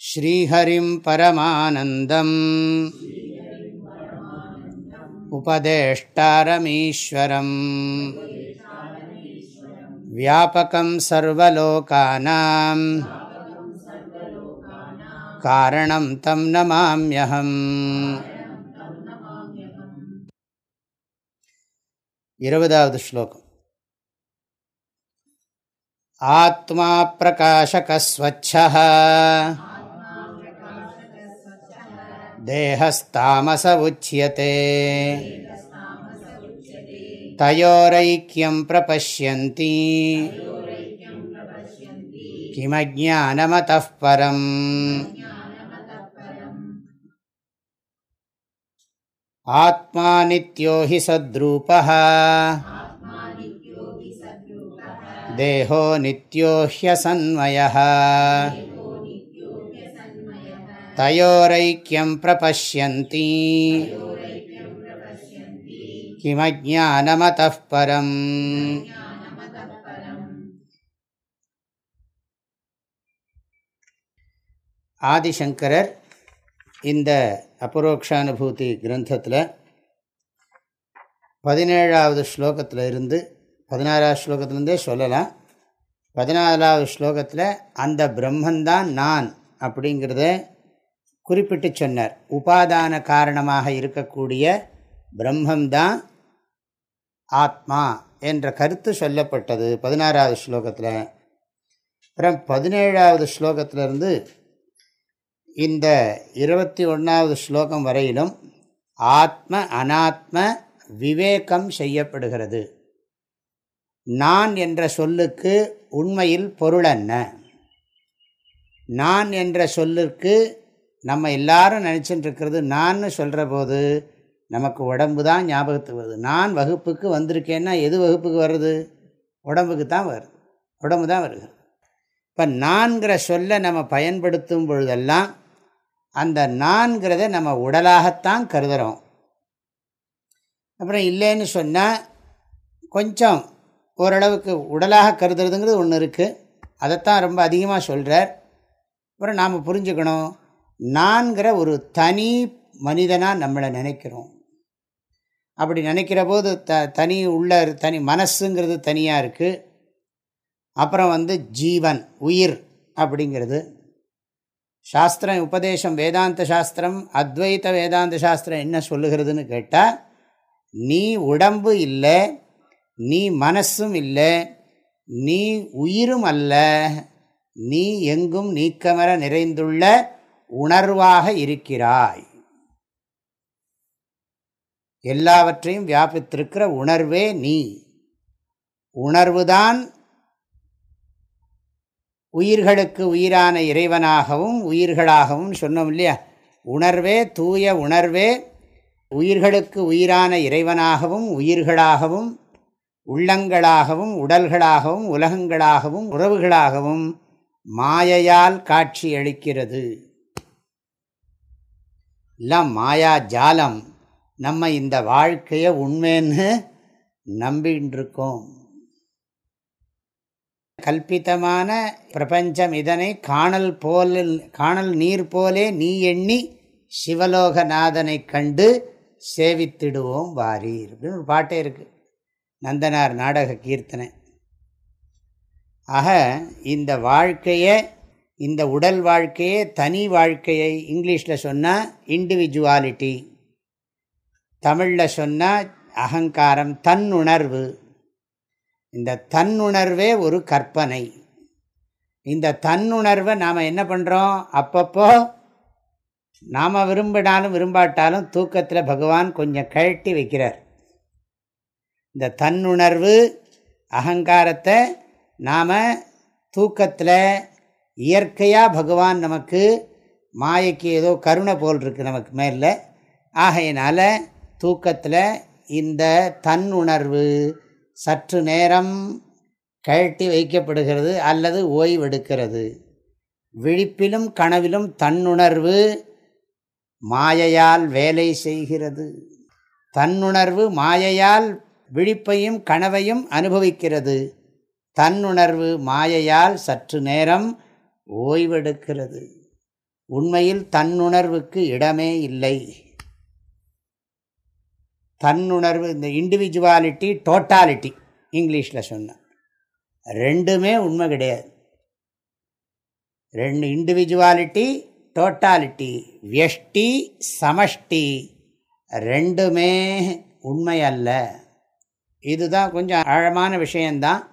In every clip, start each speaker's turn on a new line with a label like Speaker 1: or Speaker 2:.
Speaker 1: ஸ்ரீஹரிம் பரமானந்தம். உபதேஷ்டாரமீஸ்வரம். வியாபகம் சர்வலோகானாம். காரணம் தம் நமாமியகம். இருபதாவது ஸ்லோகம். ஆத்மா பிரகாஷகஸ்வச்ச தேகஸ்தாமச உச்சியதே தயோரைக்கியம் பிரபஷ்யந்தி. கிமஜானமதः பரம். ஆத்மா நித்யோ ஹி சத்ரூபः தேகோ நித்யோ ஹ்யசன்மயः தயோரைக்கியம் பிரபஷ்யந்தி கிமஜானமத ஆதிசங்கரர் இந்த அபரோக்ஷானுபூதி கிரந்தத்தில் பதினேழாவது ஸ்லோகத்தில் இருந்து பதினாறாவது ஸ்லோகத்துலேருந்தே சொல்லலாம். பதினாலாவது ஸ்லோகத்தில் அந்த பிரம்மந்தான் நான் அப்படிங்கிறத குறிப்பிட்டு சொன்னார். உபாதான காரணமாக இருக்கக்கூடிய பிரம்மம்தான் ஆத்மா என்ற கருத்து சொல்லப்பட்டது பதினாறாவது ஸ்லோகத்தில். அப்புறம் பதினேழாவது ஸ்லோகத்திலிருந்து இந்த இருபத்தி ஒன்றாவது ஸ்லோகம் வரையிலும் ஆத்ம அனாத்ம விவேகம் செய்யப்படுகிறது. நான் என்ற சொல்லுக்கு உண்மையில் பொருள் என்ன? நான் என்ற சொல்லுக்கு நம்ம எல்லாரும் நினச்சிட்டு இருக்கிறது நான் சொல்கிற போது நமக்கு உடம்பு தான் ஞாபகத்துக்கு வருது. நான் வகுப்புக்கு வந்திருக்கேன்னா எது வகுப்புக்கு வருது உடம்புக்கு தான் வருது. உடம்பு தான் வருகிறது இப்போ நான்கிற சொல்லை நம்ம பயன்படுத்தும் பொழுதெல்லாம் அந்த நான்கிறத நம்ம உடலாகத்தான் கருதுகிறோம் அப்புறம் இல்லைன்னு சொன்னால் கொஞ்சம் ஓரளவுக்கு உடலாக கருதுறதுங்கிறது ஒன்று இருக்குது அதைத்தான் ரொம்ப அதிகமாக சொல்கிறார் அப்புறம் நாம் புரிஞ்சுக்கணும். நான்கிற ஒரு தனி மனிதனாக நம்மளை நினைக்கிறோம். அப்படி நினைக்கிற போது த தனி உள்ள தனி மனசுங்கிறது தனியாக இருக்குது அப்புறம் வந்து ஜீவன் உயிர் அப்படிங்கிறது. சாஸ்திரம் உபதேசம் வேதாந்த சாஸ்திரம் அத்வைத வேதாந்த சாஸ்திரம் என்ன சொல்லுகிறதுன்னு கேட்டால் நீ உடம்பு இல்லை நீ மனசும் இல்லை நீ உயிரும் அல்ல நீ எங்கும் நீக்கமர நிறைந்துள்ள உணர்வாக இருக்கிறாய். எல்லாவற்றையும் வியாபித்திருக்கிற உணர்வே நீ. உணர்வுதான் உயிர்களுக்கு உயிரான இறைவனாகவும் உயிர்களாகவும் சொன்னோம் இல்லையா? உணர்வே தூய உணர்வே உயிர்களுக்கு உயிரான இறைவனாகவும் உயிர்களாகவும் உள்ளங்களாகவும் உடல்களாகவும் உலகங்களாகவும் உறவுகளாகவும் மாயையால் காட்சியளிக்கிறது. எல்லாம் மாயா ஜாலம். நம்ம இந்த வாழ்க்கையை உண்மைன்னு நம்பின்னு இருக்கோம் கல்பித்தமான பிரபஞ்சம் இதனை காணல் போல காணல் நீர் போலே நீ எண்ணி சிவலோகநாதனை கண்டு சேவித்திடுவோம் வாரீர். அப்படின்னு ஒரு பாட்டே இருக்குது நந்தனார் நாடக கீர்த்தனை. ஆக இந்த வாழ்க்கையை இந்த உடல் வாழ்க்கையே தனி வாழ்க்கையை இங்கிலீஷில் சொன்னால் இண்டிவிஜுவாலிட்டி தமிழில் சொன்னால் அகங்காரம் தன்னுணர்வு. இந்த தன்னுணர்வே ஒரு கற்பனை. இந்த தன்னுணர்வை நாம் என்ன பண்ணுறோம் அப்பப்போ நாம் விரும்பினாலும் விரும்பாட்டாலும் தூக்கத்தில் பகவான் கொஞ்சம் கழட்டி வைக்கிறார். இந்த தன்னுணர்வு அகங்காரத்தை நாம் தூக்கத்தில் இயற்கையாக பகவான் நமக்கு மாயைக்கு ஏதோ கருணை போல் இருக்குது நமக்கு மேலே ஆகையினால் தூக்கத்தில் இந்த தன்னுணர்வு சற்று நேரம் கழட்டி வைக்கப்படுகிறது அல்லது ஓய்வெடுக்கிறது. விழிப்பிலும் கனவிலும் தன்னுணர்வு மாயையால் வேலை செய்கிறது. தன்னுணர்வு மாயையால் விழிப்பையும் கனவையும் அனுபவிக்கிறது. தன்னுணர்வு மாயையால் சற்று நேரம் ஓய்வெடுக்கிறது. உண்மையில் தன்னுணர்வுக்கு இடமே இல்லை. தன்னுணர்வு இந்த இண்டிவிஜுவாலிட்டி டோட்டாலிட்டி இங்கிலீஷில் சொன்னேன் ரெண்டுமே உண்மை கிடையாது. ரெண்டு இண்டிவிஜுவாலிட்டி டோட்டாலிட்டி வியஷ்டி சமஷ்டி ரெண்டுமே உண்மை அல்ல. இதுதான் கொஞ்சம் ஆழமான விஷயந்தான்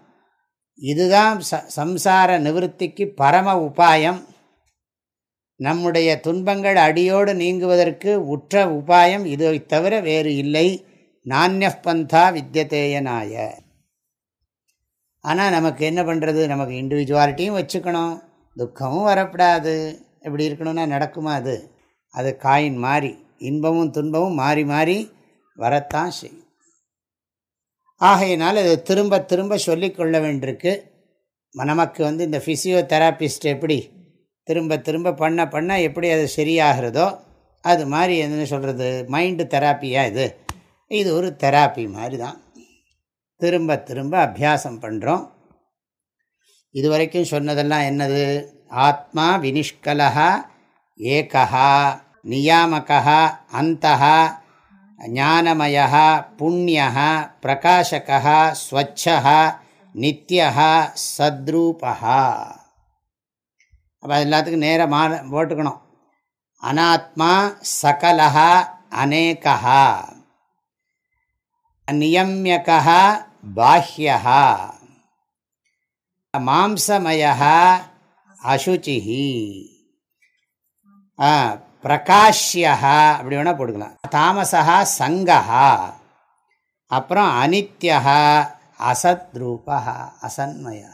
Speaker 1: இதுதான் ச சம்சார நிவர்த்திக்கு பரம உபாயம். நம்முடைய துன்பங்கள் அடியோடு நீங்குவதற்கு உற்ற உபாயம் இதை தவிர வேறு இல்லை. நானிய பந்தா வித்தியதேயனாய ஆனால் நமக்கு என்ன பண்ணுறது நமக்கு இண்டிவிஜுவாலிட்டியும் வச்சுக்கணும். துக்கமும் வரப்படாது. எப்படி இருக்கணும்னா நடக்குமா அது? அது காயின் மாறி இன்பமும் துன்பமும் மாறி மாறி வரத்தான் செய்யும். ஆகையினால் அது திரும்ப திரும்ப சொல்லிக்கொள்ள வேண்டியிருக்கு. நமக்கு வந்து இந்த ஃபிசியோதெராபிஸ்ட் எப்படி திரும்ப திரும்ப பண்ண பண்ண எப்படி அது சரியாகிறதோ அது மாதிரி என்ன சொல்கிறது மைண்டு தெராப்பியா இது? இது ஒரு தெராப்பி மாதிரி தான். திரும்ப திரும்ப அபியாசம் பண்ணுறோம் இது வரைக்கும் சொன்னதெல்லாம் என்னது? ஆத்மா வினிஷ்கலா ஏகா நியாமகா அந்தகா ஞானமய புண்ணிய பிரகாஷகா ஸ்வச்ச நித்திய சத்ரூபா அப்போ எல்லாத்துக்கும் நேராக மா போட்டுக்கணும். அனாத்மா சகலா அநேகா நியமியகா பாஹ்யா மாம்சமய அசுச்சி பிரகாஷ்யா அப்படி வேணால் போட்டுக்கலாம். தாமசா சங்கா அப்புறம் அனித்யா அசத்ரூபா அசன்மயா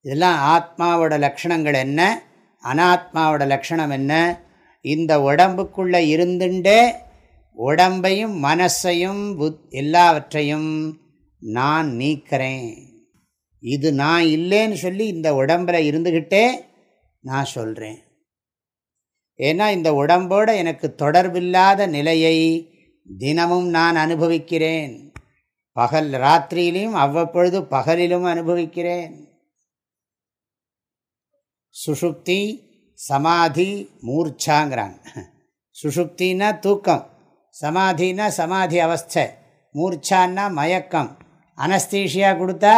Speaker 1: இதெல்லாம் ஆத்மாவோட லக்ஷணங்கள் என்ன? அனாத்மாவோட லக்ஷணம் என்ன? இந்த உடம்புக்குள்ளே இருந்துட்டே உடம்பையும் மனசையும் புத் எல்லாவற்றையும் நான் நீக்கிறேன். இது நான் இல்லைன்னு சொல்லி இந்த உடம்பில் இருந்துக்கிட்டே நான் சொல்கிறேன் ஏன்னா இந்த உடம்போடு எனக்கு தொடர்பில்லாத நிலையை தினமும் நான் அனுபவிக்கிறேன். பகல் ராத்திரியிலையும் அவ்வப்பொழுது பகலிலும் அனுபவிக்கிறேன். சுஷுப்தி சமாதி மூர்ச்சாங்கிறாங்க. சுஷுப்தின்னா தூக்கம் சமாதினா சமாதி அவஸ்தை மூர்ச்சான்னா மயக்கம். அனஸ்தீஷியா கொடுத்தா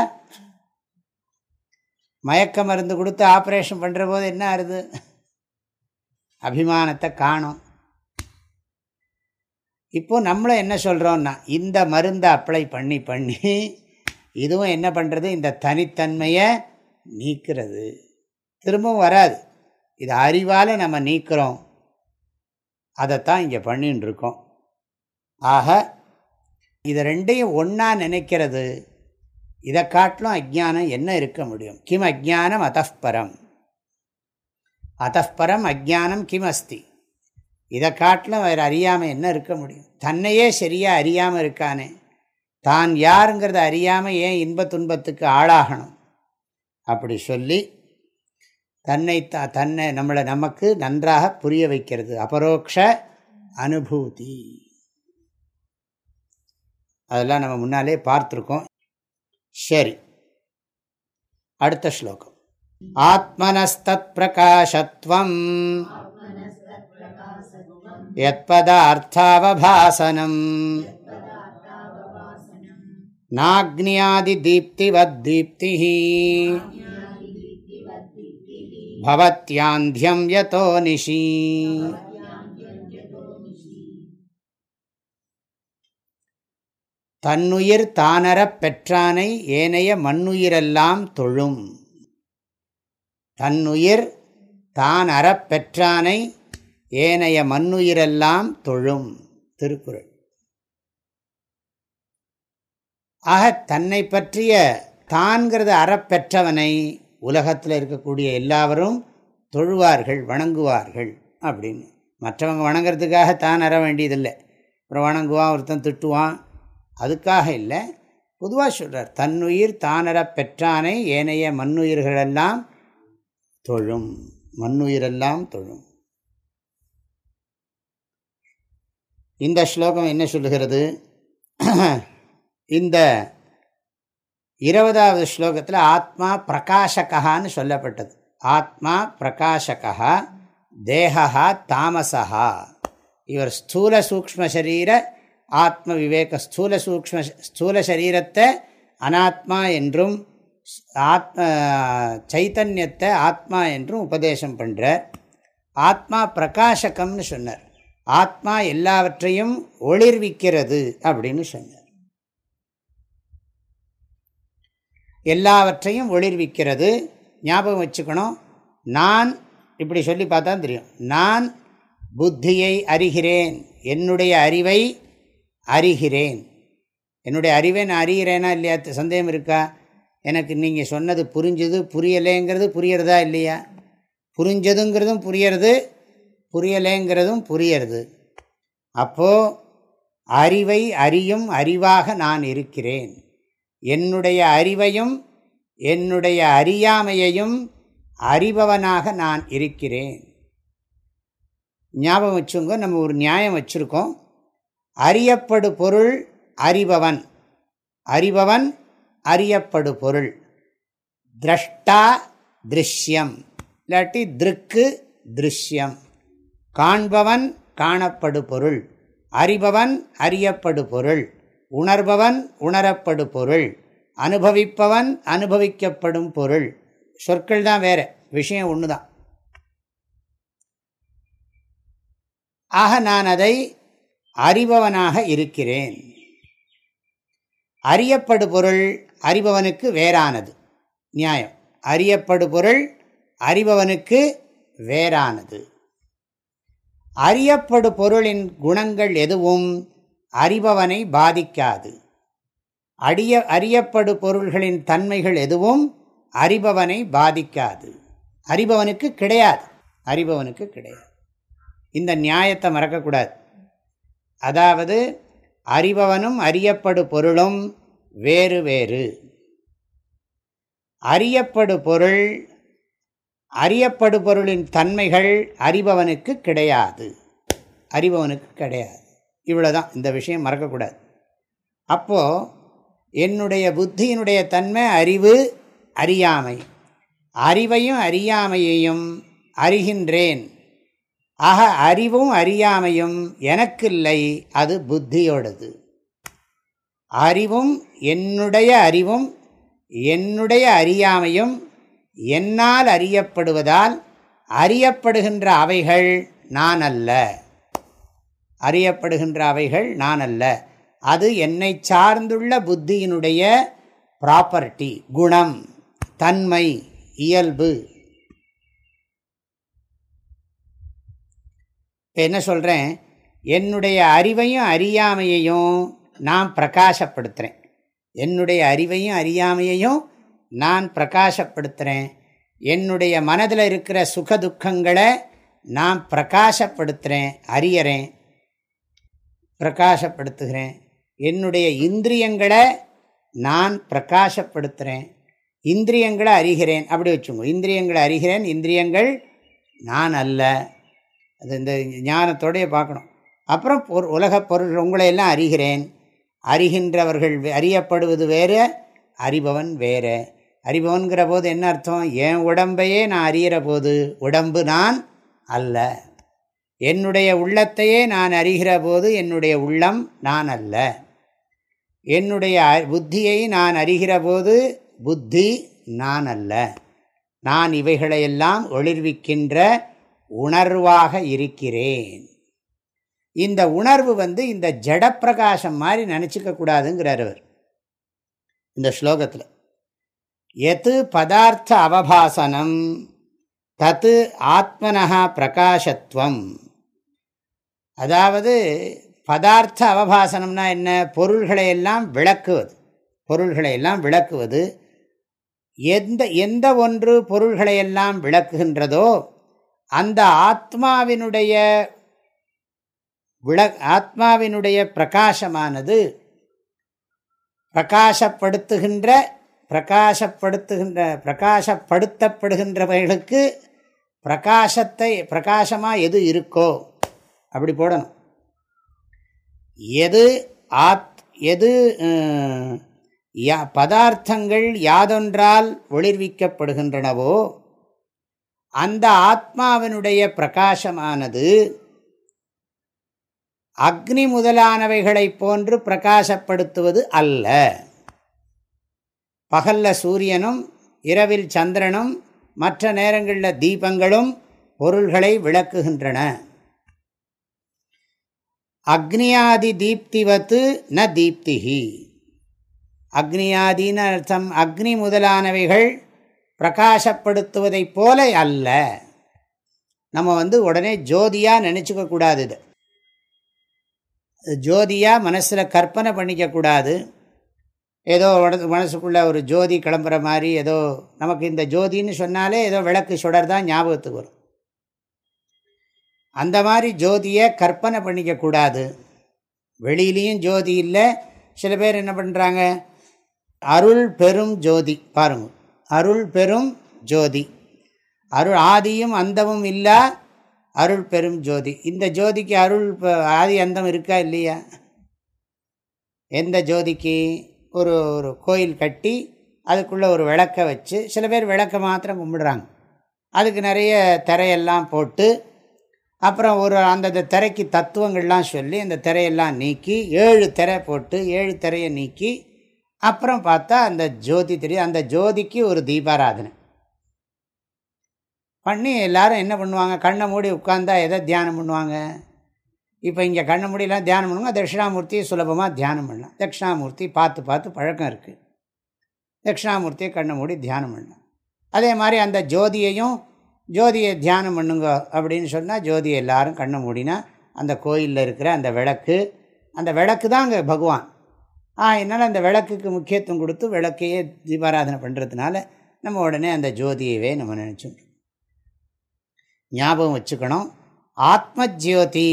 Speaker 1: மயக்க மருந்து கொடுத்து ஆப்ரேஷன் பண்ணுற போது என்ன ஆறுது? அபிமானத்தை காணும். இப்போ நம்மளும் என்ன சொல்கிறோன்னா இந்த மருந்தை அப்ளை பண்ணி பண்ணி இதுவும் என்ன பண்ணுறது இந்த தனித்தன்மையை நீக்கிறது. திரும்பவும் வராது. இது அறிவால் நம்ம நீக்கிறோம். அதைத்தான் இங்கே பண்ணின்னு இருக்கோம் ஆக இதை ரெண்டையும் ஒன்றா நினைக்கிறது இதை காட்டிலும் அஜ்ஞானம் என்ன இருக்க முடியும்? கிம் அஜானம் அத்தப்பரம் அத்தப்பரம் அஜானம் கிம் அஸ்தி இதை காட்டிலும் வேறு அறியாமல் என்ன இருக்க முடியும்? தன்னையே சரியாக அறியாமல் இருக்கானே. தான் யாருங்கிறத அறியாமல் ஏன் இன்ப துன்பத்துக்கு ஆளாகணும்? அப்படி சொல்லி தன்னை த தன்னை நம்மளை நமக்கு நன்றாக புரிய வைக்கிறது. அபரோக்ஷ அனுபூதி. அதெல்லாம் நம்ம முன்னாலே பார்த்துருக்கோம். சரி. அடுத்த ஸ்லோகம். ஆத்மனஸ்தத் பிரகாஷத்வம் यत्पदार्थावभासनम् नाग्न्यादिदीप्तिवद्दीप्तिः भवत्यान्ध्यं यतो निशि தன்னுயிர் தானறப் பெற்றானை ஏனைய மண்ணுயிரெல்லாம் தொழும் தன்னுயிர் தான் அறப்பெற்றானை ஏனைய மண்ணுயிரெல்லாம் தொழும் திருக்குறள். ஆக தன்னை பற்றிய தான்கிறது அறப்பெற்றவனை உலகத்தில் இருக்கக்கூடிய எல்லாவரும் தொழுவார்கள் வணங்குவார்கள் அப்படின்னு. மற்றவங்க வணங்குறதுக்காக தான் அற வேண்டியதில்லை. அப்புறம் வணங்குவான் ஒருத்தன் திட்டுவான் அதுக்காக இல்லை. பொதுவாக சொல்கிறார் தன்னுயிர் தானற பெற்றானை ஏனைய மண்ணுயிர்களெல்லாம் தொழும். மண்ணுயிரெல்லாம் தொழும். இந்த ஸ்லோகம் என்ன சொல்லுகிறது? இந்த இருபதாவது ஸ்லோகத்தில் ஆத்மா பிரகாஷகான்னு சொல்லப்பட்டது. ஆத்மா பிரகாஷகா தேகா தாமசா இவர் ஸ்தூல சூக்ம சரீர ஆத்ம விவேக ஸ்தூல சூக்ம ஸ்தூல சரீரத்தை அனாத்மா என்றும் ஆத்ம சைத்தன்யத்தை ஆத்மா என்றும் உபதேசம் பண்ணுறார் ஆத்மா பிரகாஷகம்னு சொன்னார். ஆத்மா எல்லாவற்றையும் ஒளிர்விக்கிறது அப்படின்னு சொன்னார். எல்லாவற்றையும் ஒளிர்விக்கிறது. ஞாபகம் வச்சுக்கணும். நான் இப்படி சொல்லி பார்த்தா தெரியும். நான் புத்தியை அறிகிறேன். என்னுடைய அறிவை அறிகிறேன். என்னுடைய அறிவை நான் அறிகிறேனா இல்லையா? சந்தேகம் இருக்கா? எனக்கு நீங்கள் சொன்னது புரிஞ்சது புரியலேங்கிறது புரியறதா இல்லையா? புரிஞ்சதுங்கிறதும் புரியறது புரியலேங்கிறதும் புரியறது. அப்போது அறிவை அறியும் அறிவாக நான் இருக்கிறேன். என்னுடைய அறிவையும் என்னுடைய அறியாமையையும் அறிபவனாக நான் இருக்கிறேன். ஞாபகம் வச்சுங்க நம்ம ஒரு நியாயம் வச்சுருக்கோம். அறியப்படு பொருள் அறிபவன். அறிபவன் அறியப்படு பொருள். திரஷ்டா திருஷ்யம். இல்லாட்டி திருக்கு திருஷ்யம். காண்பவன் காணப்படு பொருள். அறிபவன் அறியப்படு பொருள். உணர்பவன் உணரப்படு பொருள். அனுபவிப்பவன் அனுபவிக்கப்படும் பொருள். சொற்கள் தான் வேறு விஷயம் ஒன்று தான் ஆக நான் அதை அறிபவனாக இருக்கிறேன். அறியப்படு பொருள் அறிபவனுக்கு வேறானது. நியாயம். அறியப்படு பொருள் அறிபவனுக்கு வேறானது. அறியப்படு பொருளின் குணங்கள் எதுவும் அறிபவனை பாதிக்காது. அடிய அறியப்படு பொருள்களின் தன்மைகள் எதுவும் அறிபவனை பாதிக்காது. அறிபவனுக்கு கிடையாது. அறிபவனுக்கு கிடையாது. இந்த நியாயத்தை மறக்கக்கூடாது. அதாவது அறிபவனும் அறியப்படு பொருளும் வேறு வேறு. அறியப்படு பொருள் அறியப்படு பொருளின் தன்மைகள் அறிபவனுக்கு கிடையாது. அறிபவனுக்கு கிடையாது. இவ்வளோதான் இந்த விஷயம் மறக்கக்கூடாது. அப்போது என்னுடைய புத்தியினுடைய தன்மை அறிவு அறியாமை. அறிவையும் அறியாமையையும் அறிகின்றேன். ஆக அறிவும் அறியாமையும் எனக்கில்லை அது புத்தியோடது. அறிவும் என்னுடைய அறிவும் என்னுடைய அறியாமையும் என்னால் அறியப்படுவதால் அறியப்படுகின்ற அவைகள் நான் அல்ல. அறியப்படுகின்ற அவைகள் நான் அல்ல. அது என்னை சார்ந்துள்ள புத்தியினுடைய ப்ராப்பர்ட்டி குணம் தன்மை இயல்பு. என்ன சொல்கிறேன் என்னுடைய அறிவையும் அறியாமையையும் நான் பிரகாசப்படுத்துகிறேன் என்னுடைய அறிவையும் அறியாமையையும் நான் பிரகாசப்படுத்துகிறேன் என்னுடைய மனதில் இருக்கிற சுக துக்கங்களை நான் பிரகாசப்படுத்துகிறேன் அறியறேன் பிரகாசப்படுத்துகிறேன். என்னுடைய இந்திரியங்களை நான் பிரகாசப்படுத்துகிறேன் இந்திரியங்களை அறிகிறேன் அப்படி வச்சுங்க இந்திரியங்களை அறிகிறேன் இந்திரியங்கள் நான் அல்ல. அது இந்த ஞானத்தோடைய பார்க்கணும். அப்புறம் பொரு உலகப் பொருள் உங்களையெல்லாம் அறிகிறேன். அறிகின்றவர்கள் அறியப்படுவது வேறு அறிபவன் வேறு. அறிபவன்கிற போது என்ன அர்த்தம்? என் உடம்பையே நான் அறிகிற போது உடம்பு நான் அல்ல. என்னுடைய உள்ளத்தையே நான் அறிகிற போது என்னுடைய உள்ளம் நான் அல்ல. என்னுடைய புத்தியை நான் அறிகிற போது புத்தி நான் அல்ல. நான் இவைகளையெல்லாம் ஒளிர்விக்கின்ற உணர்வாக இருக்கிறேன். இந்த உணர்வு வந்து இந்த ஜடப்பிரகாசம் மாதிரி நினச்சிக்க கூடாதுங்கிறார் அவர். இந்த ஸ்லோகத்தில். எது பதார்த்த அவபாசனம் தத்து ஆத்மனஹா பிரகாசத்துவம் அதாவது பதார்த்த அவபாசனம்னா என்ன? பொருள்களை எல்லாம் விளக்குவது. பொருள்களை எல்லாம் விளக்குவது. எந்த எந்த ஒன்று பொருள்களை எல்லாம் விளக்குகின்றதோ அந்த ஆத்மாவினுடைய விள ஆத்மாவினுடைய பிரகாசமானது பிரகாசப்படுத்துகின்ற பிரகாசப்படுத்துகின்ற பிரகாசப்படுத்தப்படுகின்றவர்களுக்கு பிரகாசத்தை பிரகாசமாக எது இருக்கோ அப்படி போடணும். எது ஆத் எது பதார்த்தங்கள் யாதொன்றால் ஒளிர்விக்கப்படுகின்றனவோ அந்த ஆத்மாவினுடைய பிரகாசமானது அக்னி முதலானவைகளைப் போன்று பிரகாசப்படுத்துவது அல்ல. பகல்ல சூரியனும் இரவில் சந்திரனும் மற்ற நேரங்களில் தீபங்களும் பொருள்களை விளக்குகின்றன. அக்னியாதி தீப்திவத்து ந தீப்திகி அக்னியாதின்னு அர்த்தம் அக்னி முதலானவைகள் பிரகாசப்படுத்துவதைப் போல அல்ல. நம்ம வந்து உடனே ஜோதியாக நினச்சிக்க கூடாது இது. ஜோதியாக மனசில் கற்பனை பண்ணிக்கக்கூடாது ஏதோ மனசுக்குள்ளே ஒரு ஜோதி கிளம்புற மாதிரி ஏதோ நமக்கு இந்த ஜோதின்னு சொன்னாலே ஏதோ விளக்கு சுடர் தான் ஞாபகத்துக்கு வரும். அந்த மாதிரி ஜோதியை கற்பனை பண்ணிக்கக்கூடாது வெளியிலையும் ஜோதி இல்லை. சில பேர் என்ன பண்ணுறாங்க அருள் பெரும் ஜோதி. பாருங்கள் அருள் பெரும் ஜோதி. அருள் ஆதியும் அந்தமும் இல்லா அருள் பெரும் ஜோதி. இந்த ஜோதிக்கு அருள் ஆதி அந்தம் இருக்கா இல்லையா? எந்த ஜோதிக்கு? ஒரு ஒரு கோயில் கட்டி அதுக்குள்ளே ஒரு விளக்கை வச்சு சில பேர் விளக்கை மாத்திரம் கும்பிடுறாங்க. அதுக்கு நிறைய திரையெல்லாம் போட்டு அப்புறம் ஒரு அந்தந்த திரைக்கு தத்துவங்கள்லாம் சொல்லி அந்த திரையெல்லாம் நீக்கி ஏழு திரை போட்டு ஏழு திரையை நீக்கி அப்புறம் பார்த்தா அந்த ஜோதி தெரியும். அந்த ஜோதிக்கு ஒரு தீபாராதனை. பண்ணி எல்லோரும் என்ன பண்ணுவாங்க? கண்ணை மூடி உட்காந்தா எதை தியானம் பண்ணுவாங்க? இப்போ இங்கே கண்ணை மூடிலாம் தியானம் பண்ணுவாங்க தட்சிணாமூர்த்தி சுலபமாக தியானம் பண்ணலாம். தட்சிணாமூர்த்தி பார்த்து பார்த்து பழக்கம் இருக்குது தட்சிணாமூர்த்தியை கண்ணை மூடி தியானம் பண்ணலாம். அதே மாதிரி அந்த ஜோதியையும் ஜோதியை தியானம் பண்ணுங்க அப்படின்னு சொன்னால் ஜோதியை எல்லோரும் கண்ணை மூடினா அந்த கோயிலில் இருக்கிற அந்த விளக்கு அந்த விளக்கு தான் அங்கே பகவான். ஆ என்னால் அந்த விளக்குக்கு முக்கியத்துவம் கொடுத்து விளக்கையே தீபாராதனை பண்ணுறதுனால நம்ம உடனே அந்த ஜோதியவே நம்ம நினச்சோம் ஞாபகம் வச்சுக்கணும். ஆத்ம ஜோதி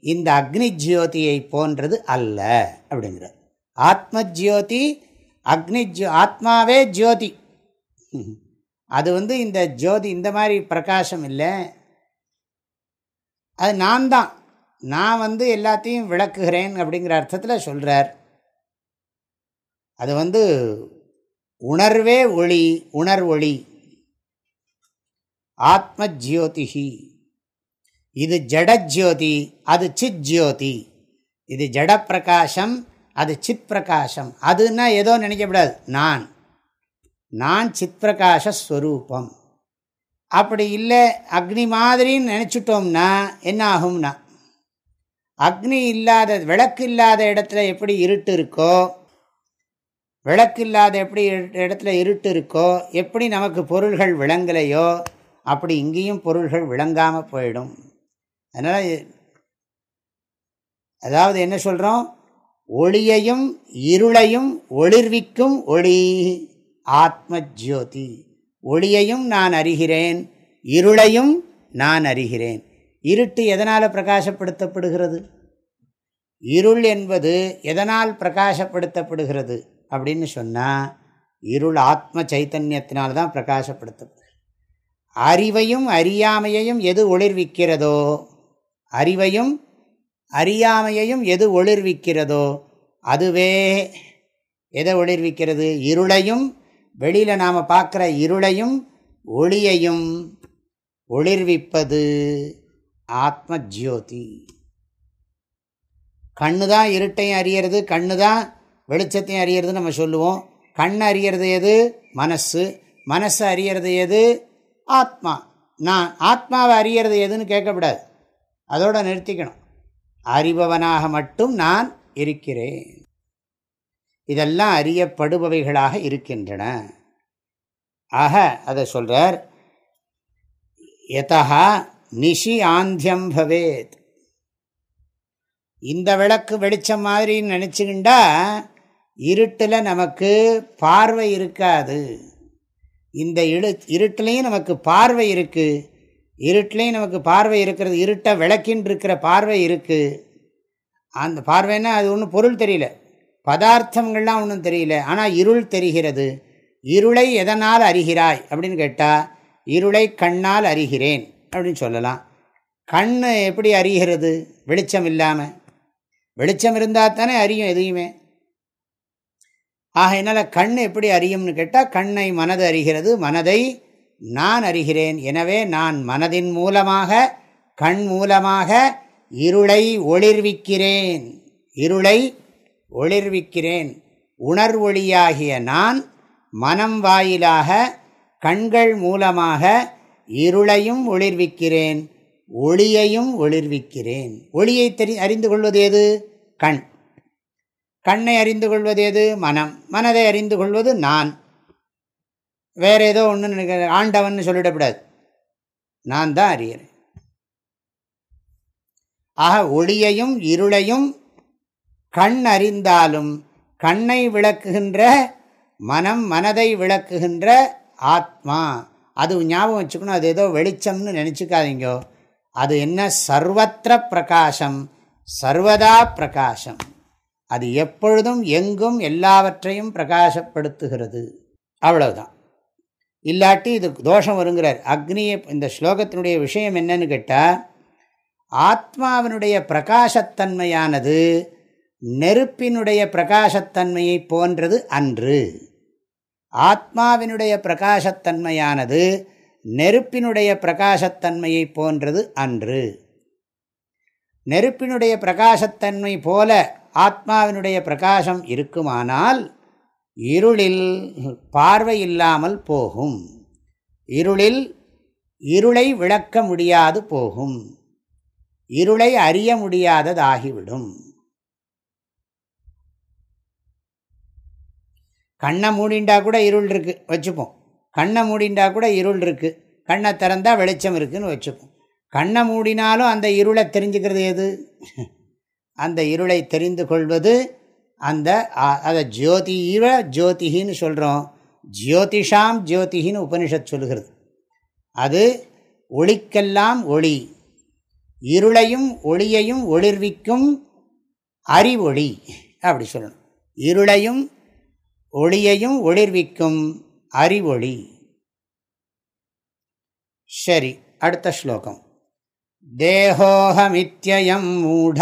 Speaker 1: இந்த அக்னி ஜோதியை போன்றது அல்ல அப்படிங்கிறார். ஆத்ம ஜோதி அக்னி ஜோ ஆத்மாவே ஜோதி. அது வந்து இந்த ஜோதி இந்த மாதிரி பிரகாசம் இல்லை. அது நான் தான். நான் வந்து எல்லாத்தையும் விளக்குகிறேன் அப்படிங்கிற அர்த்தத்தில் சொல்கிறார் அது வந்து உணர்வே ஒளி உணர் ஒளி ஆத்ம ஜோதிஹி இது ஜடஜோதி அது சித் ஜோதி இது ஜட பிரகாசம் அது சித் பிரகாசம் அதுன்னா ஏதோ நினைக்கப்படாது நான். நான் சித் பிரகாஷஸ்வரூபம் அப்படி இல்லை அக்னி மாதிரின்னு நினச்சிட்டோம்னா என்ன ஆகும்னா அக்னி இல்லாத விளக்கு இல்லாத இடத்துல எப்படி இருட்டு இருக்கோ விளக்கு இல்லாத எப்படி இடத்துல இருட்டு இருக்கோ எப்படி நமக்கு பொருள்கள் விளங்கலையோ அப்படி இங்கேயும் பொருள்கள் விளங்காமல் போயிடும். அதனால் அதாவது என்ன சொல்கிறோம் ஒளியையும் இருளையும் ஒளிர்விக்கும் ஒளி ஆத்ம ஜோதி ஒளியையும் நான் அறிகிறேன் இருளையும் நான் அறிகிறேன். இருட்டு எதனால் பிரகாசப்படுத்தப்படுகிறது? இருள் என்பது எதனால் பிரகாசப்படுத்தப்படுகிறது அப்படின்னு சொன்னால் இருள் ஆத்ம சைத்தன்யத்தினால்தான் பிரகாசப்படுத்தப்படுகிறது. அறிவையும் அறியாமையையும் எது ஒளிர்விக்கிறதோ? அறிவையும் அறியாமையையும் எது ஒளிர்விக்கிறதோ? அதுவே எதை ஒளிர்விக்கிறது? இருளையும் வெளியில் நாம் பார்க்குற இருளையும் ஒளியையும் ஒளிர்விப்பது ஆத்ம ஜோதி கண்ணு தான் இருட்டையும் அறியறது கண்ணு தான் வெளிச்சத்தையும் அறியறதுன்னு நம்ம சொல்லுவோம். கண் அறியறது எது? மனசு. மனசு அறியறது எது? ஆத்மா. நான் ஆத்மாவை அறியறது எதுன்னு கேட்கக்கூடாது. அதோடு நிறுத்திக்கணும். அறிபவனாக மட்டும் நான் இருக்கிறேன். இதெல்லாம் அறியப்படுபவைகளாக இருக்கின்றன. ஆக அதை சொல்கிறார் எதா நிஷி ஆந்தியம் பவேத். இந்த விளக்கு வெளிச்சம் மாதிரின்னு நினச்சிக்கிண்டா இருட்டில் நமக்கு பார்வை இருக்காது. இந்த இரு இருட்டிலையும் நமக்கு பார்வை இருக்குது இருட்டிலையும் நமக்கு பார்வை இருக்கிறது. இருட்டை விளக்கின்னு இருக்கிற பார்வை இருக்குது அந்த பார்வைன்னா அது ஒன்றும் பொருள் தெரியல. பதார்த்தங்கள்லாம் ஒன்றும் தெரியல. ஆனால் இருள் தெரிகிறது. இருளை எதனால் அறிகிறாய்? அப்படின்னு கேட்டால் இருளை கண்ணால் அறிகிறேன் அப்படின்னு சொல்லலாம். கண் எப்படி அறிகிறது? வெளிச்சம் இல்லாமல் வெளிச்சம் இருந்தால் தானே அறியும் எதையுமே. ஆக என்னால் கண் எப்படி அறியும்னு கேட்டால் கண்ணை மனது அறிகிறது மனதை நான் அறிகிறேன். எனவே நான் மனதின் மூலமாக கண் மூலமாக இருளை ஒளிர்விக்கிறேன். இருளை ஒளிர்விக்கிறேன். உணர்வொளியாகிய நான் மனம் வாயிலாக கண்கள் மூலமாக இருளையும் ஒளிர்விக்கிறேன். ஒளியையும் ஒளிர்விக்கிறேன். ஒளியை தெரி அறிந்து கொள்வது எது கண். கண்ணை அறிந்து கொள்வது எது மனம்? மனதை அறிந்து கொள்வது நான். வேற ஏதோ ஒன்று ஆண்டவன் சொல்லிடக்கூடாது. நான் தான் அறிகிறேன் ஆக ஒளியையும் இருளையும் கண் அறிந்தாலும் கண்ணை விளக்குகின்ற மனம் மனதை விளக்குகின்ற ஆத்மா. அது ஞாபகம் வச்சுக்கணும். அது ஏதோ வெளிச்சம்னு நினச்சிக்காதீங்கோ. அது என்ன? சர்வத்திர பிரகாசம். சர்வதா பிரகாசம். அது எப்பொழுதும் எங்கும் எல்லாவற்றையும் பிரகாசப்படுத்துகிறது. அவ்வளவுதான். இல்லாட்டி இது தோஷம் வருங்கிறார். அக்னியை இந்த ஸ்லோகத்தினுடைய விஷயம் என்னன்னு கேட்டால் ஆத்மாவினுடைய பிரகாசத்தன்மையானது நெருப்பினுடைய பிரகாசத்தன்மையை போன்றது அன்று. ஆத்மாவினுடைய பிரகாசத்தன்மையானது நெருப்பினுடைய பிரகாசத்தன்மையை போன்றது அன்று. நெருப்பினுடைய பிரகாசத்தன்மை போல ஆத்மாவினுடைய பிரகாசம் இருக்குமானால் இருளில் பார்வை இல்லாமல் போகும். இருளில் இருளை விளக்க முடியாது போகும். இருளை அறிய முடியாததாகிவிடும். கண்ணை மூடிண்டா கூட இருள் இருக்குது வச்சுப்போம். கண்ணை மூடிண்டா கூட இருள் இருக்குது கண்ணை திறந்தால் வெளிச்சம் இருக்குதுன்னு வச்சுப்போம். கண்ணை மூடினாலும் அந்த இருளை தெரிஞ்சுக்கிறது எது? அந்த இருளை தெரிந்து கொள்வது அந்த அதை ஜோதிவ ஜோதிகின்னு சொல்கிறோம் ஜோதிஷாம் ஜோதிகின்னு உபனிஷத் சொல்கிறது அது ஒளிக்கெல்லாம் ஒளி. இருளையும் ஒளியையும் ஒளிர்விக்கும் அறிவொளி அப்படி சொல்லணும். இருளையும் ஒளியையும் ஒளிர்விக்கும் அறிவொளி. சரி அடுத்த ஸ்லோகம். தேகோஹமித்யம் மூட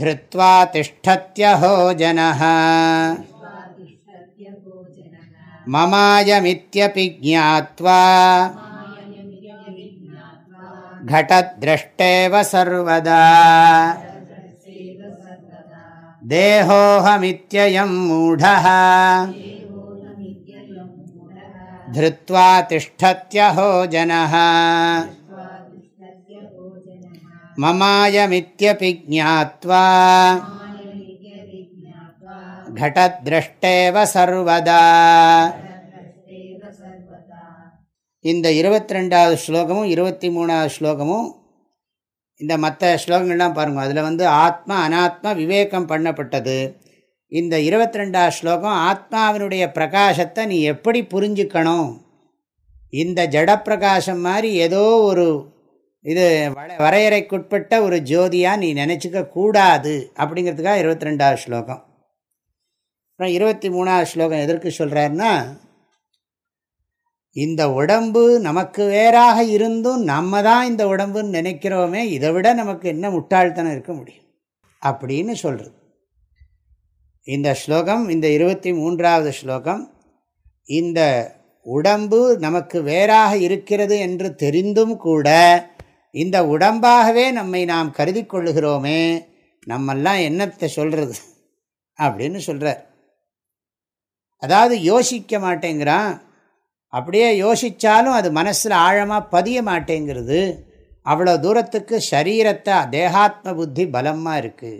Speaker 1: धृत्वा तिष्ठत्यहो जनः ममायमित्यपि ज्ञात्वा घटद्रष्टेव सर्वदा देहोऽहमित्ययं मूढः धृत्वा तिष्ठत्यहो जनः ममायमित्यपि ज्ञात्वा घटद्रष्टेव सर्वदा இந்த இருபத்தி ரெண்டாவது ஸ்லோகமும் இருபத்தி மூணாவது ஸ்லோகமும் இந்த மற்ற ஸ்லோகங்கள்லாம் பாருங்கள் அதில் வந்து ஆத்மா அனாத்மா விவேகம் பண்ணப்பட்டது இந்த இருபத்தி ரெண்டாவது ஸ்லோகம் ஆத்மாவினுடைய பிரகாசத்தை நீ எப்படி புரிஞ்சுக்கணும்? இந்த ஜடப்பிரகாசம் மாதிரி ஏதோ ஒரு இது வரையறைக்குட்பட்ட ஒரு ஜோதியாக நீ நினச்சிக்க கூடாது அப்படிங்கிறதுக்காக இருபத்தி ரெண்டாவது ஸ்லோகம். அப்புறம் இருபத்தி மூணாவது ஸ்லோகம் எதற்கு சொல்கிறாருன்னா இந்த உடம்பு நமக்கு வேறாக இருந்தும் நம்ம தான் இந்த உடம்புன்னு நினைக்கிறோமே இதை விட நமக்கு என்ன முட்டாள்தனம் இருக்க முடியும்? அப்படின்னு சொல்கிறது இந்த ஸ்லோகம் இந்த இருபத்தி மூன்றாவது ஸ்லோகம் இந்த உடம்பு நமக்கு வேறாக இருக்கிறது என்று தெரிந்தும் கூட இந்த உடம்பாகவே நம்மை நாம் கருதி கொள்ளுகிறோமே நம்மெல்லாம் என்னத்தை சொல்கிறது அப்படின்னு சொல்கிறார் அதாவது யோசிக்க மாட்டேங்கிறான். அப்படியே யோசித்தாலும் அது மனசில் ஆழமாக பதிய மாட்டேங்கிறது. அவ்வளோ தூரத்துக்கு சரீரத்தை தேகாத்ம புத்தி பலமாக இருக்குது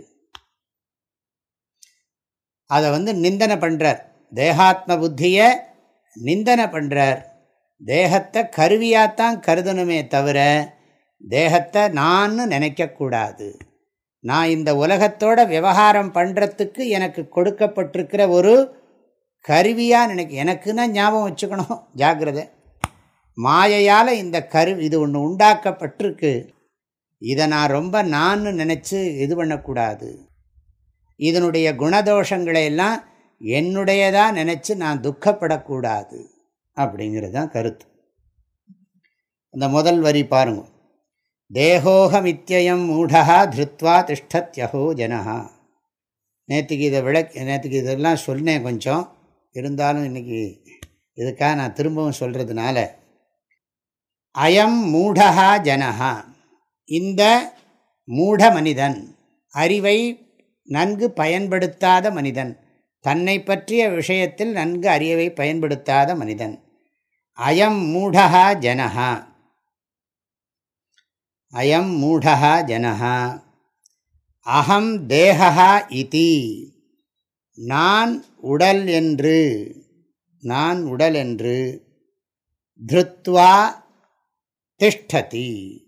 Speaker 1: அதை வந்து நிந்தனை பண்ணுறார் தேகாத்ம புத்தியை நிந்தனை பண்ணுறார் தேகத்தை கருவியாகத்தான் கருதணுமே தவிர தேகத்தை நான் நினைக்கக்கூடாது நான் இந்த உலகத்தோட விவகாரம் பண்ணுறத்துக்கு எனக்கு கொடுக்கப்பட்டிருக்கிற ஒரு கருவியாக நினைக்க எனக்குன்னா ஞாபகம் வச்சுக்கணும். ஜாகிரதை மாயையால் இந்த கரு இது ஒன்று உண்டாக்கப்பட்டிருக்கு. இதை நான் ரொம்ப நான் நினச்சி இது பண்ணக்கூடாது. இதனுடைய குணதோஷங்களை எல்லாம் என்னுடையதாக நினச்சி நான் துக்கப்படக்கூடாது அப்படிங்கிறது தான் கருத்து. இந்த முதல் வரி பாருங்க. தேகோகமித்யம் மூடா திருத்வா திஷ்டத்யஹோ ஜனஹா. நேற்றுக்கு இதை விளக் நேற்றுக்கு இதெல்லாம் சொன்னேன் கொஞ்சம். இருந்தாலும் இன்றைக்கி இதுக்காக நான் திரும்பவும் சொல்கிறதுனால அயம் மூடா ஜனஹா. இந்த மூட மனிதன் அறிவை நன்கு பயன்படுத்தாத மனிதன். தன்னை பற்றிய விஷயத்தில் நன்கு அறியவை பயன்படுத்தாத மனிதன். அயம் மூடா ஜனஹா. அயம் மூடா ஜனஹா. அகம் தேகா இதி. நான் உடல் என்று. நான் உடல் என்று. திருத்வா திஷ்டதி.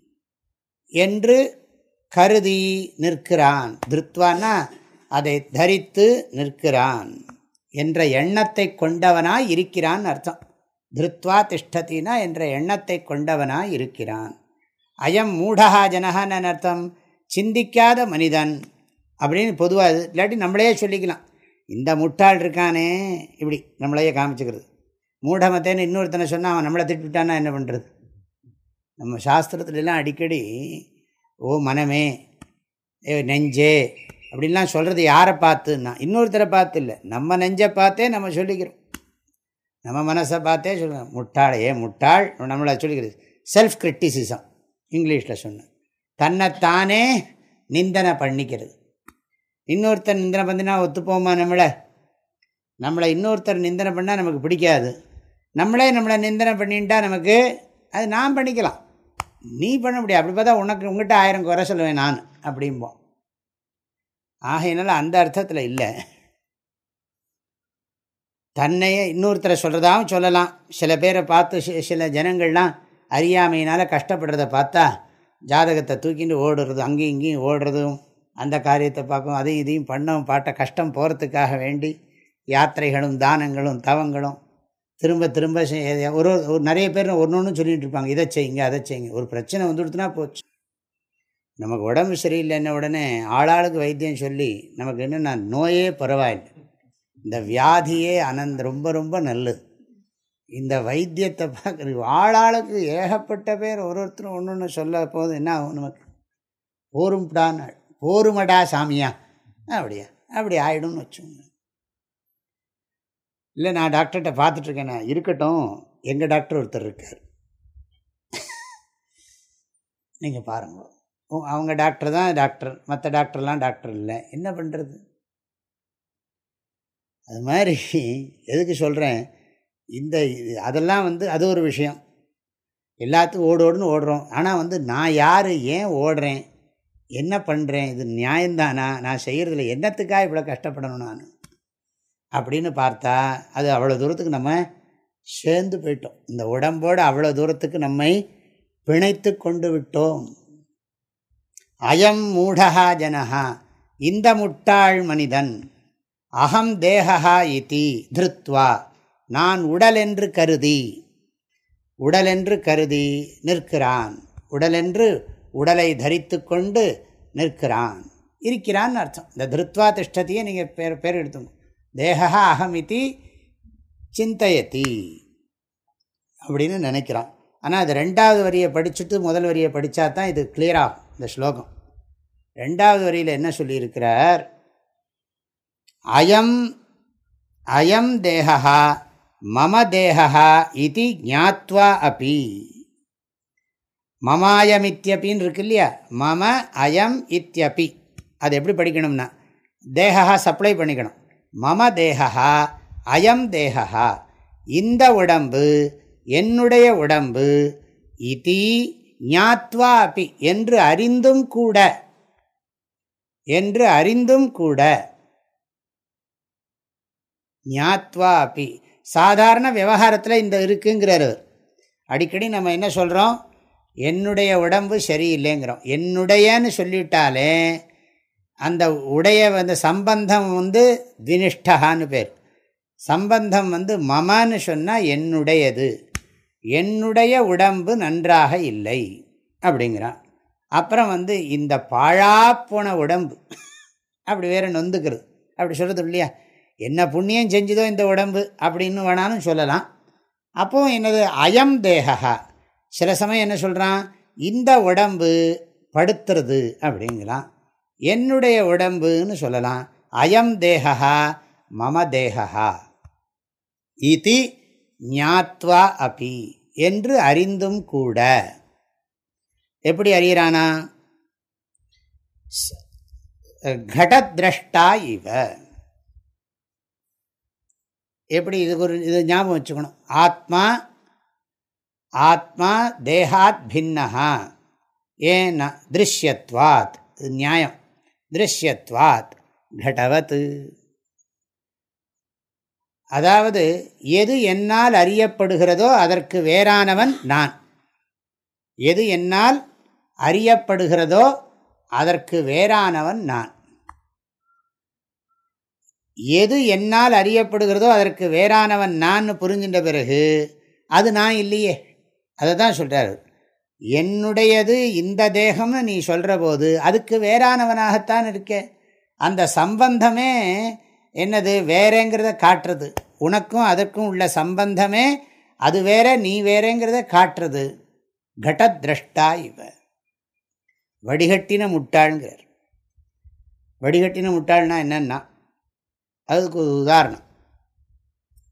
Speaker 1: என்று கருதி நிற்கிறான். திருத்வான்னா அதை தரித்து நிற்கிறான் என்ற எண்ணத்தை கொண்டவனாய் இருக்கிறான் அர்த்தம். திருத்வா திஷ்டத்தினா என்ற எண்ணத்தை கொண்டவனாய் இருக்கிறான். அயம் மூடகா ஜனகான்னு அர்த்தம்? சிந்திக்காத மனிதன் அப்படின்னு பொதுவாக இல்லாட்டி நம்மளே சொல்லிக்கலாம். இந்த முட்டாள் இருக்கானே இப்படி நம்மளையே காமிச்சுக்கிறது. மூடமத்தேன்னு இன்னொருத்தனை சொன்னால் அவன் நம்மளை திட்டுவிட்டான்னா என்ன பண்ணுறது நம்ம சாஸ்திரத்துலலாம் அடிக்கடி ஓ மனமே ஏ நெஞ்சே அப்படின்லாம் சொல்கிறது யாரை பார்த்துன்னா இன்னொருத்தரை பார்த்து இல்லை நம்ம நெஞ்சை பார்த்தே நம்ம சொல்லிக்கிறோம். நம்ம மனசை பார்த்தே சொல்லுவோம் முட்டாள் ஏ முட்டாள் நம்மளை சொல்லிக்கிறது. செல்ஃப் கிரிட்டிசிசம் இங்கிலீஷில் சொன்னேன் தன்னைத்தானே நிந்தனை பண்ணிக்கிறது. இன்னொருத்தர் நிந்தனை பண்ணினா ஒத்துப்போமா நம்மளை? நம்மளை இன்னொருத்தர் நிந்தனை பண்ணால் நமக்கு பிடிக்காது. நம்மளே நம்மளை நிந்தனை பண்ணிட்டால் நமக்கு அது நாம் பண்ணிக்கலாம். நீ பண்ண முடியாது. அப்படி பார்த்தா உனக்கு உங்கள்கிட்ட ஆயிரம் குறை சொல்லுவேன் நான் அப்படிம்போம். ஆகையினால அந்த அர்த்தத்தில் இல்லை. தன்னையே இன்னொருத்தரை சொல்கிறதாவும் சொல்லலாம். சில பேரை பார்த்து சில ஜனங்கள்லாம் அறியாமையினால் கஷ்டப்படுறத பார்த்தா ஜாதகத்தை தூக்கிட்டு ஓடுறது அங்கேயும் இங்கேயும் ஓடுறதும் அந்த காரியத்தை பார்க்கும் அதையும் இதையும் பண்ணவும் பாட்ட கஷ்டம் போகிறதுக்காக வேண்டி யாத்திரைகளும் தானங்களும் தவங்களும் திரும்ப திரும்ப ஒரு ஒரு நிறைய பேர் ஒன்று ஒன்று சொல்லிகிட்டு இருப்பாங்க. இதை செய்யுங்க அதை செய்யுங்க. ஒரு பிரச்சனை வந்துடுத்துனா போச்சு. நமக்கு உடம்பு சரியில்லைன்ன உடனே ஆளாளுக்கு வைத்தியம் சொல்லி நமக்கு என்னென்னா நோயே பரவாயில்லை. இந்த வியாதியே அனந்த ரொம்ப ரொம்ப நல்லது. இந்த வைத்தியத்தை பார்க்குறது ஆளாளுக்கு ஏகப்பட்ட பேர் ஒரு ஒருத்தரும் ஒன்று ஒன்று சொல்ல போது என்ன ஆகும் நமக்கு? போரும்டான்னு போருமடா சாமியா? அப்படியா? அப்படி ஆகிடும்னு வச்சுங்க இல்லை நான் டாக்டர்கிட்ட பார்த்துட்ருக்கேண்ணா இருக்கட்டும். எங்கள் டாக்டர் ஒருத்தர் இருக்கார். நீங்கள் பாருங்கள் அவங்க டாக்டர் தான் டாக்டர். மற்ற டாக்டர்லாம் டாக்டர் இல்லை. என்ன பண்ணுறது அது மாதிரி எதுக்கு சொல்கிறேன் இந்த அதெல்லாம் வந்து அது ஒரு விஷயம். எல்லாத்துக்கும் ஓடு ஓடுன்னு ஓடுறோம். ஆனால் வந்து நான் யார் ஏன் ஓடுறேன்? என்ன பண்ணுறேன் இது நியாயம்தானா? நான் செய்கிறதில்ல என்னத்துக்காக இவ்வளோ கஷ்டப்படணும் நான்? அப்படின்னு பார்த்தா அது அவ்வளோ தூரத்துக்கு நம்ம சேர்ந்து போயிட்டோம். இந்த உடம்போடு அவ்வளோ தூரத்துக்கு நம்மை பிணைத்து கொண்டு விட்டோம். அயம் மூடகா ஜனஹா இந்த முட்டாள் மனிதன் அகம் தேகா இத்தி திருத்வா நான் உடலென்று கருதி உடலென்று கருதி நிற்கிறான். உடலென்று உடலை தரித்து கொண்டு நிற்கிறான். இருக்கிறான்னு அர்த்தம். இந்த திருத்வா திஷ்டத்தையே நீங்கள் பேர் பேர் எடுத்துங்க தேகா அகமிதி சிந்தையத்தி அப்படின்னு நினைக்கிறான். ஆனால் அது ரெண்டாவது வரியை படிச்சுட்டு முதல் வரியை படித்தா தான் இது கிளியராகும் இந்த ஸ்லோகம். ரெண்டாவது வரியில் என்ன சொல்லியிருக்கிறார்? அயம் அயம் தேகா மம தேகா இது ஞாத்வா அப்பி மமாயமித்யப்பின்னு இருக்கு இல்லையா? மம அயம் இத்தியப்பி அது எப்படி படிக்கணும்னா தேகா சப்ளை பண்ணிக்கணும். மம தேகா அயம் தேகா இந்த உடம்பு என்னுடைய உடம்பு இதி ஞாத்வா அப்பி என்று அறிந்தும் கூட என்று அறிந்தும் கூட. ஞாத்வா அப்பி சாதாரண விவகாரத்தில் இந்த இருக்குங்கிறார் அடிக்கடி நம்ம என்ன சொல்கிறோம் என்னுடைய உடம்பு சரியில்லைங்கிறோம். என்னுடையன்னு சொல்லிட்டாலே அந்த உடைய அந்த சம்பந்தம் வந்து தினிஷ்டகான்னு பேர். சம்பந்தம் வந்து மமான்னு சொன்னால் என்னுடையது. என்னுடைய உடம்பு நன்றாக இல்லை அப்படிங்கிறான். அப்புறம் வந்து இந்த பாழாப்போன உடம்பு. அப்படி வேற நொந்துக்கிறது அப்படி சொல்கிறது இல்லையா? என்ன புண்ணியம் செஞ்சுதோ இந்த உடம்பு அப்படின்னு வேணாலும் சொல்லலாம். அப்போது என்னது? அயம் தேகா சில சமயம் என்ன சொல்கிறான் இந்த உடம்பு படுத்துறது அப்படிங்கிறான். என்னுடைய உடம்புன்னு சொல்லலாம். அயம் தேகா மம தேகா இது ஞாத்வா அப்பி என்று அறிந்தும் கூட. எப்படி அறிகிறானா கடத்ரஷ்டா இவ. எப்படி இது ஒரு இது ஞாபகம் வச்சுக்கணும். ஆத்மா ஆத்மா தேகாத் பின்னஹா. ஏன் திருஷ்யத்வாத். இது நியாயம். திருஷ்யத்வாத் கடவத் அதாவது எது என்னால் அறியப்படுகிறதோ அதற்கு வேறானவன் நான். எது என்னால் அறியப்படுகிறதோ அதற்கு வேறானவன் நான். எது என்னால் அறியப்படுகிறதோ அதற்கு வேறானவன் நான் புரிஞ்சின்ற பிறகு அது நான் இல்லையே. அதை தான் சொல்கிறார் என்னுடையது இந்த தேகம்னு நீ சொல்கிற போது அதுக்கு வேறானவனாகத்தான் இருக்க. அந்த சம்பந்தமே என்னது? வேறேங்கிறத காட்டுறது. உனக்கும் அதற்கும் உள்ள சம்பந்தமே அது வேற நீ வேறேங்கிறத காட்டுறது. கடத்ரஷ்டா இவ. வடிகட்டின முட்டாள்ங்கிறார். வடிகட்டின முட்டாள்னா என்னன்னா அதுக்கு ஒரு உதாரணம்.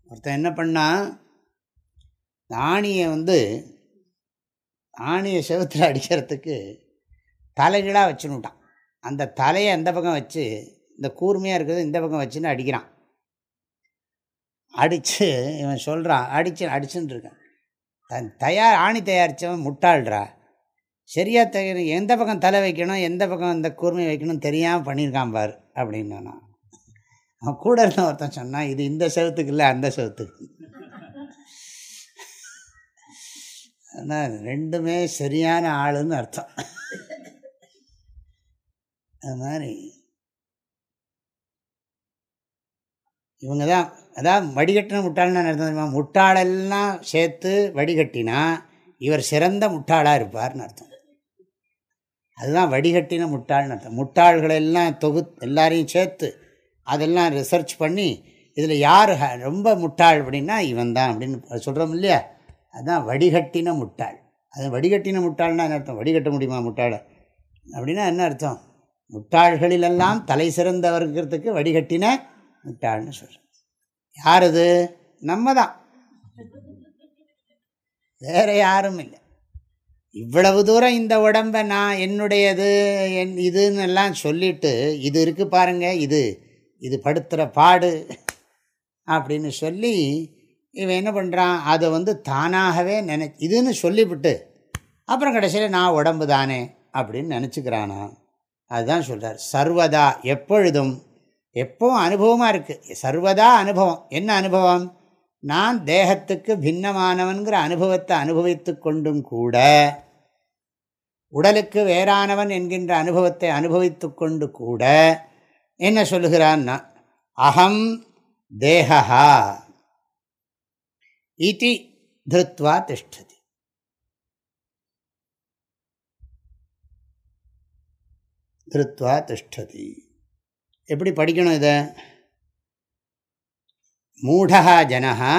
Speaker 1: ஒருத்தன் என்ன பண்ணால் தானியை வந்து ஆணியை செவத்தில் அடிக்கிறதுக்கு தலைகீழாக வச்சுன்னுட்டான். அந்த தலையை அந்த பக்கம் வச்சு இந்த கூர்மையாக இருக்கிறது இந்த பக்கம் வச்சுன்னு அடிக்கிறான். அடித்து இவன் சொல்கிறான் அடிச்சு அடிச்சுன்னு இருக்கான். தன் தயார் ஆணி தயாரித்தவன் முட்டாள்றா சரியாக தயார் எந்த பக்கம் தலை வைக்கணும் எந்த பக்கம் இந்த கூர்மை வைக்கணும் தெரியாமல் பண்ணியிருக்கான் பார் அப்படின்னு அவன் கூட இருந்த ஒருத்தன் சொன்னான் இது இந்த செவத்துக்கு இல்லை அந்த செவத்துக்கு. ஆனால் ரெண்டுமே சரியான ஆளுன்னு அர்த்தம். அது மாதிரி இவங்க தான் அதான் வடிகட்டின முட்டாள்னு அர்த்தம் முட்டாளெல்லாம் சேர்த்து வடிகட்டினா இவர் சிறந்த முட்டாளாக இருப்பார்னு அர்த்தம். அதுதான் வடிகட்டின முட்டாள்னு அர்த்தம். முட்டாள்களெல்லாம் தொகு எல்லாரையும் சேர்த்து அதெல்லாம் ரிசர்ச் பண்ணி இதில் யார் ரொம்ப முட்டாள் அப்படின்னா இவன் தான் அப்படின்னு சொல்கிறோம் இல்லையா? அதுதான் வடிகட்டின முட்டாள். அது வடிகட்டின முட்டாள்னா என்ன அர்த்தம்? வடிகட்ட முடியுமா முட்டாளை? அப்படின்னா என்ன அர்த்தம்? முட்டாள்களிலெல்லாம் தலை சிறந்தவர்கிறதுக்கு வடிகட்டின முட்டாள்னு சொல்கிறேன் யார் அது நம்ம தான் வேறு யாரும் இல்லை இவ்வளவு தூரம் இந்த உடம்பை நான் என்னுடையது என் இதுன்னு எல்லாம் சொல்லிட்டு இது இருக்குது பாருங்கள் இது இது படுத்துகிற பாடு அப்படின்னு சொல்லி இவன் என்ன பண்ணுறான் அதை வந்து தானாகவே நினை இதுன்னு சொல்லிவிட்டு அப்புறம் கடைசியில் நான் உடம்பு தானே அப்படின்னு நினச்சிக்கிறானா? அதுதான் சொல்கிறார் சர்வதா எப்பொழுதும் எப்பவும் அனுபவமாக இருக்குது சர்வதா அனுபவம். என்ன அனுபவம்? நான் தேகத்துக்கு பின்னமானவன்கிற அனுபவத்தை அனுபவித்து கொண்டும் கூட உடலுக்கு வேறானவன் என்கின்ற அனுபவத்தை அனுபவித்து கொண்டு கூட என்ன சொல்லுகிறான்னா அகம் தேகா இதி திருத்வா திஷ்டதி திருத்வா திஷ்டதி எப்படி படிக்கணும் இதை மூடா ஜனஹா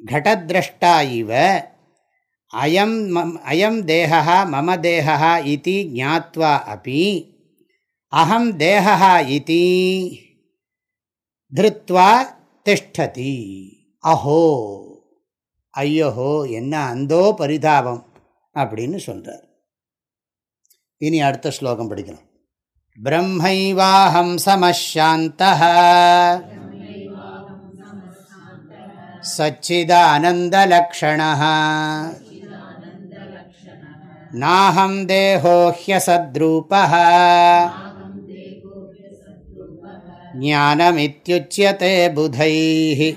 Speaker 1: கடதிரஷ்டா இவ அயம் அயம் தேகா மம தேகா இது ஜாத்வா அப்பி அகம் தேகா இது திருத்வா திஷ்டதி அஹோ ஐயோஹோ என்ன அந்தோ பரிதாபம் அப்படின்னு சொல்கிறார் இனி அடுத்த ஸ்லோகம் படிக்கிறோம் பிரம்மைவாஹம் சமஷாந்த சச்சிதானந்தலக்ஷண நாஹம் தேகோ ஹியசத்ரூப ஞானமித்யுச்சியதே புதைஹி.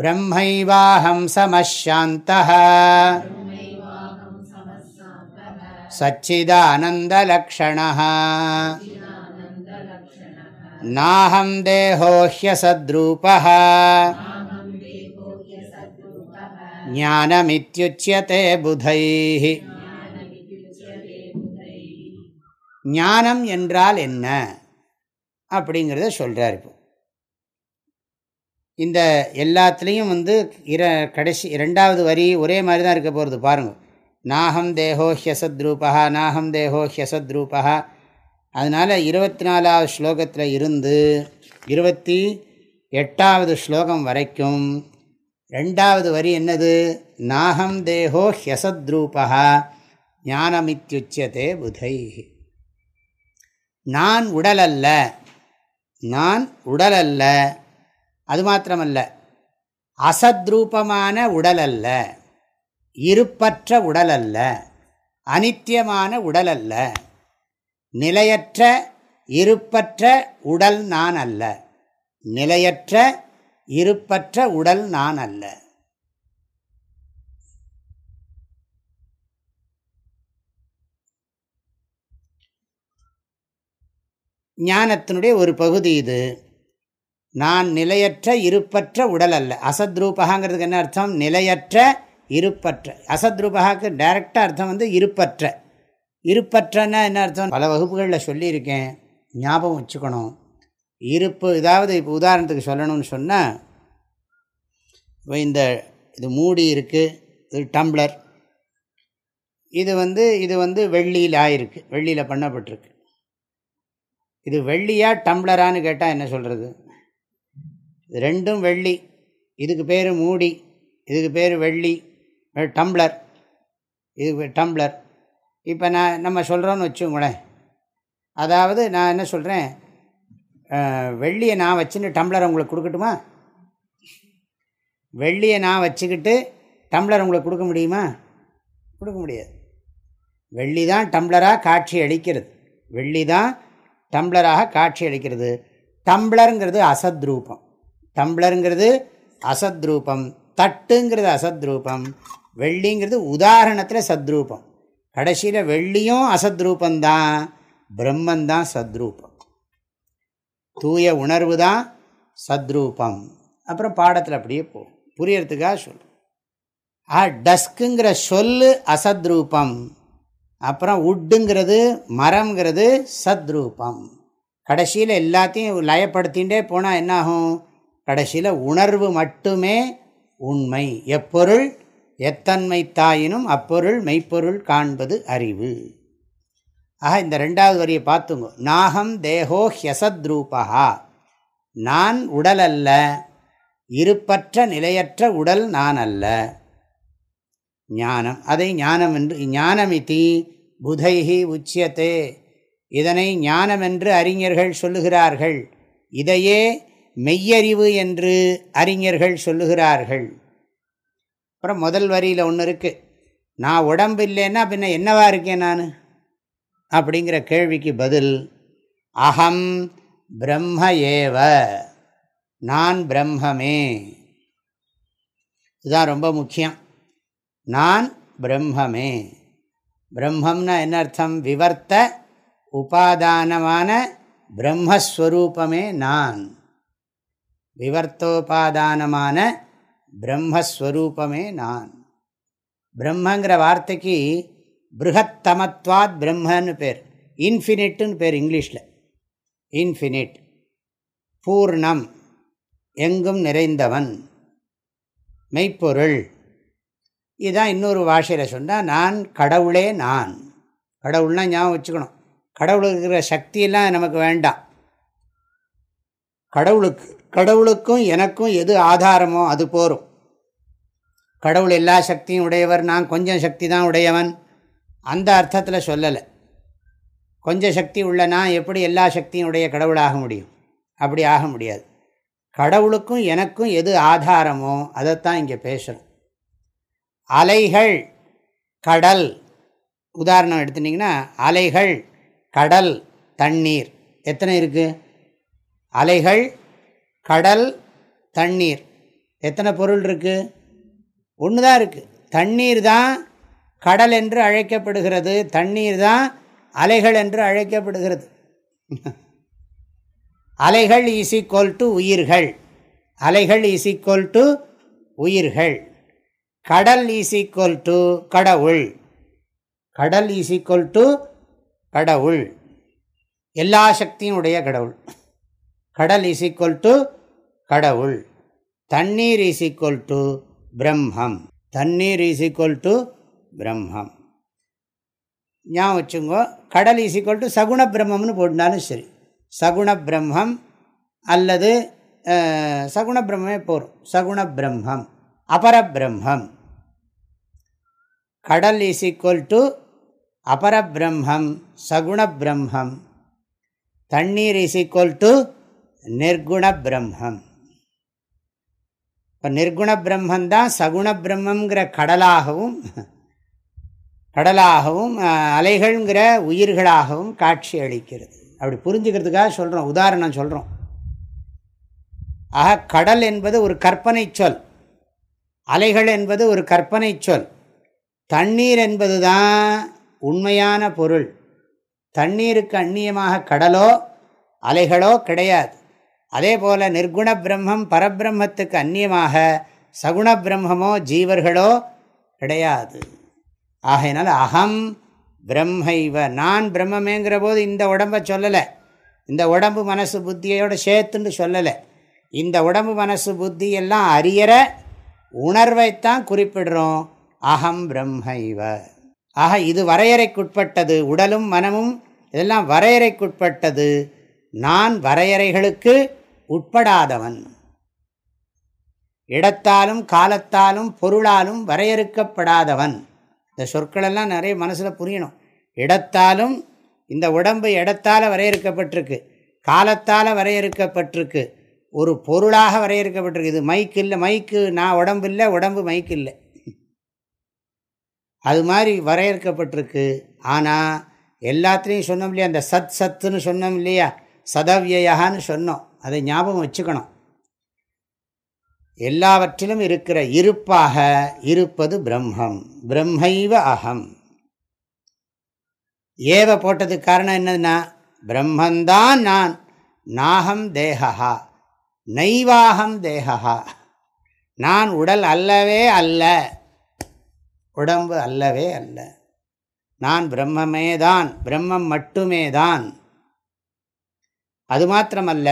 Speaker 1: ब्रह्मैवाहं समशान्तः सच्चिदानन्दलक्षणः नाहं देहो ह्यसद्रूपः ज्ञानमित्युच्यते बुधैः ஞானம் என்றால் என்ன அப்படிங்கிறத சொல்கிறார் இப்போ இந்த எல்லாத்துலேயும் வந்து இர கடைசி ரெண்டாவது வரி ஒரே மாதிரி தான் இருக்க போகிறது பாருங்கள் நாகம் தேகோ ஹியசத்ரூபா நாகம் தேகோ ஹியசத்ரூபா அதனால் இருபத்தி நாலாவது ஸ்லோகத்தில் இருந்து இருபத்தி எட்டாவது ஸ்லோகம் வரைக்கும் ரெண்டாவது வரி என்னது? நாகம் தேகோ ஹியசத்ரூபா ஞானமித்யுச்சியதே புதை. நான் உடல் அல்ல நான் உடல் அல்ல அது மாத்திரமல்ல. அசத்ரூபமான உடல் அல்ல இருப்பற்ற உடல் அல்ல அனித்தியமான உடல் அல்ல நிலையற்ற இருப்பற்ற உடல் நான் அல்ல நிலையற்ற இருப்பற்ற உடல் நான் அல்ல ஞானத்தினுடைய ஒரு பகுதி இது. நான் நிலையற்ற இருப்பற்ற உடல் அல்ல. அசத்ரூபகாங்கிறதுக்கு என்ன அர்த்தம்? நிலையற்ற இருப்பற்ற. அசத்ரூபகாக்கு டைரக்டாக அர்த்தம் வந்து இருப்பற்ற. இருப்பற்றன்னா என்ன அர்த்தம்? பல வகுப்புகளில் சொல்லியிருக்கேன். ஞாபகம் வச்சுக்கணும். இருப்பு இதாவது இப்போ உதாரணத்துக்கு சொல்லணும்னு சொன்னால் இப்போ இந்த இது மூடி இருக்குது இது டம்ளர். இது வந்து இது வந்து வெள்ளியில் ஆயிருக்கு. வெள்ளியில் பண்ணப்பட்டிருக்கு. இது வெள்ளியாக டம்ளரான்னு கேட்டால் என்ன சொல்கிறது ரெண்டும் வெள்ளி. இதுக்கு பேர் மூடி இதுக்கு பேர் வெள்ளி டம்ளர். இது டம்ளர். இப்போ நான் நம்ம சொல்கிறோன்னு வச்சுங்களேன் அதாவது நான் என்ன சொல்கிறேன் வெள்ளியை நான் வச்சுன்னு டம்ளர் உங்களுக்கு கொடுக்கட்டுமா? வெள்ளியை நான் வச்சுக்கிட்டு டம்ளர் உங்களுக்கு கொடுக்க முடியுமா? கொடுக்க முடியாது. வெள்ளி தான் டம்ளராக காட்சி அளிக்கிறது. வெள்ளி தான் டம்ளராக காட்சி அளிக்கிறது. டம்ளருங்கிறது அசத்ரூபம். டம்ளருங்கிறது அசத்ரூபம் தட்டுங்கிறது அசத்ரூபம் வெள்ளிங்கிறது உதாரணத்தில் சத்ரூபம். கடைசியில் வெள்ளியும் அசத்ரூபந்தான் பிரம்மந்தான் சத்ரூபம். தூய உணர்வு தான் சத்ரூபம். அப்புறம் பாடத்தில் அப்படியே போ புரியறதுக்காக சொல் ஆ டஸ்க்குங்கிற சொல்லு அசத்ரூபம். அப்புறம் உட்டுங்கிறது மரம்ங்கிறது சத்ரூபம். கடைசியில் எல்லாத்தையும் லயப்படுத்திகிட்டே போனால் என்னாகும்? கடைசியில் உணர்வு மட்டுமே உண்மை. எப்பொருள்? எத்தன்மை தாயினும் அப்பொருள் மெய்ப்பொருள் காண்பது அறிவு. ஆக இந்த ரெண்டாவது வரியை பார்த்துங்க. நாகம் தேகோ ஹியசத்ரூபா நான் உடல் அல்ல இருப்பற்ற நிலையற்ற உடல் நான் அல்ல ஞானம். அதை ஞானம் என்று ஞானமிதி புதைஹி உச்சியத்தே இதனை ஞானம் என்று அறிஞர்கள் சொல்லுகிறார்கள். இதையே மெய்யறிவு என்று அறிஞர்கள் சொல்லுகிறார்கள். அப்புறம் முதல் வரியில் ஒன்று இருக்குது நான் உடம்பு இல்லைன்னா பின்ன என்னவா இருக்கேன் நான்? அப்படிங்கிற கேள்விக்கு பதில் அகம் பிரம்ம ஏவ நான் பிரம்மமே. இதுதான் ரொம்ப முக்கியம். நான் பிரம்மமே. பிரம்மம்னா என்ன அர்த்தம்? விவர்த்த உபாதானமான பிரம்மஸ்வரூபமே நான். விவர்த்தோபாதானமான பிரம்மஸ்வரூபமே நான். பிரம்மங்கிற வார்த்தைக்கு பிருகத்தமத்வாத் பிரம்மன்னு பேர். இன்ஃபினிட்டுன்னு பேர் இங்கிலீஷில். இன்ஃபினிட். பூர்ணம். எங்கும் நிறைந்தவன். மெய்ப்பொருள். இதுதான் இன்னொரு பாஷையில் சொன்னால் நான் கடவுளே நான். கடவுள்னால் ஞாபகம் வச்சுக்கணும். கடவுளுக்கு இருக்கிற சக்தியெல்லாம் நமக்கு வேண்டாம். கடவுளுக்கு. கடவுளுக்கும் எனக்கும் எது ஆதாரமோ அது போரும். கடவுள் எல்லா சக்தியும் உடையவர் நான் கொஞ்சம் சக்தி தான் உடையவன். அந்த அர்த்தத்தில் சொல்லலை. கொஞ்சம் சக்தி உள்ள நான் எப்படி எல்லா சக்தியும் உடைய கடவுளாக முடியும்? அப்படி ஆக முடியாது. கடவுளுக்கும் எனக்கும் எது ஆதாரமோ அதைத்தான் இங்கே பேசுகிறோம் அலைகள் கடல். உதாரணம் எடுத்துட்டிங்கன்னா அலைகள் கடல் தண்ணீர். எத்தனை இருக்குது அலைகள் கடல் தண்ணீர். எத்தனை பொருள் இருக்குது ஒன்று தான் இருக்குது தண்ணீர் தான் கடல் என்று அழைக்கப்படுகிறது. தண்ணீர் தான் அலைகள் என்று அழைக்கப்படுகிறது. அலைகள் இஸ் ஈக்குவல் டு உயிர்கள். அலைகள் இஸ் ஈக்குவல் டு உயிர்கள். கடல் இஸ் ஈக்குவல் டு கடவுள். கடல் இஸ் ஈக்குவல் டு கடவுள். எல்லா சக்தியும் உடைய கடவுள். கடல் இஸ் ஈக்குவல் டு கடவுள். தண்ணீர் இஸ் ஈக்குவல் டு பிரம்மம். தண்ணீர் இஸ் ஈக்குவல் டு பிரம்மம். ஞாபகம் வச்சுங்கோ கடல் இஸ் ஈக்குவல் டு சகுண பிரம்மம்னு போட்டினாலும் சரி. சகுண பிரம்மம் அல்லது சகுண பிரம்மே போகிறோம் சகுண பிரம்மம் அபர பிரம்மம். கடல் இஸ் ஈக்குவல் டு அபர பிரம்மம் சகுண பிரம்மம். தண்ணீர் இஸ் ஈக்குவல் டு நிர்குண பிரம்மம் இப்போ நிர்குண பிரம்மந்தான் சகுண பிரம்மங்கிற கடலாகவும் கடலாகவும் அலைகள்ங்கிற உயிர்களாகவும் காட்சி அளிக்கிறது. அப்படி புரிஞ்சுக்கிறதுக்காக சொல்கிறோம் உதாரணம் சொல்கிறோம் ஆக கடல் என்பது ஒரு கற்பனை சொல். அலைகள் என்பது ஒரு கற்பனை சொல். தண்ணீர் என்பது தான் உண்மையான பொருள். தண்ணீருக்கு அந்நியமாக கடலோ அலைகளோ கிடையாது. அதே போல் நிர்குண பிரம்மம் பரபிரம்மத்துக்கு அந்நியமாக சகுண பிரம்மமோ ஜீவர்களோ கிடையாது. ஆகையினால் அகம் பிரம்மைவ நான் பிரம்மமேங்கிற போது இந்த உடம்பை சொல்லலை. இந்த உடம்பு மனசு புத்தியோட சேர்த்துன்னு சொல்லலை. இந்த உடம்பு மனசு புத்தி எல்லாம் அறியற உணர்வைத்தான் குறிப்பிடுறோம். அகம் பிரம்மைவ. ஆக இது வரையறைக்குட்பட்டது. உடலும் மனமும் இதெல்லாம் வரையறைக்குட்பட்டது. நான் வரையறைகளுக்கு உட்படாதவன். இடத்தாலும் காலத்தாலும் பொருளாலும் வரையறுக்கப்படாதவன். இந்த சொற்களெல்லாம் நிறைய மனசில் புரியணும். இடத்தாலும் இந்த உடம்பு இடத்தால் வரையறுக்கப்பட்டிருக்கு. காலத்தால் வரையறுக்கப்பட்டிருக்கு. ஒரு பொருளாக வரையறுக்கப்பட்டிருக்கு. இது மைக்கு இல்லை மைக்கு நான் உடம்பு இல்லை உடம்பு மைக்கு இல்லை. அது மாதிரி வரையறுக்கப்பட்டிருக்கு. ஆனால் எல்லாத்துலேயும் சொன்னோம் இல்லையா? அந்த சத் சத்துன்னு சொன்னோம் இல்லையா? சதவியான்னு சொன்னோம். அதை ஞாபகம் வச்சுக்கணும். எல்லாவற்றிலும் இருக்கிற இருப்பாக இருப்பது பிரம்மம். பிரம்மைவ அகம். ஏவ போட்டதுக்கு காரணம் என்னதுன்னா பிரம்மந்தான் நான். நாகம் தேகா நைவாகம் தேகா நான் உடல் அல்லவே அல்ல. உடம்பு அல்லவே அல்ல. நான் பிரம்மமே தான் பிரம்மம் மட்டுமே தான் அது மாத்திரமல்ல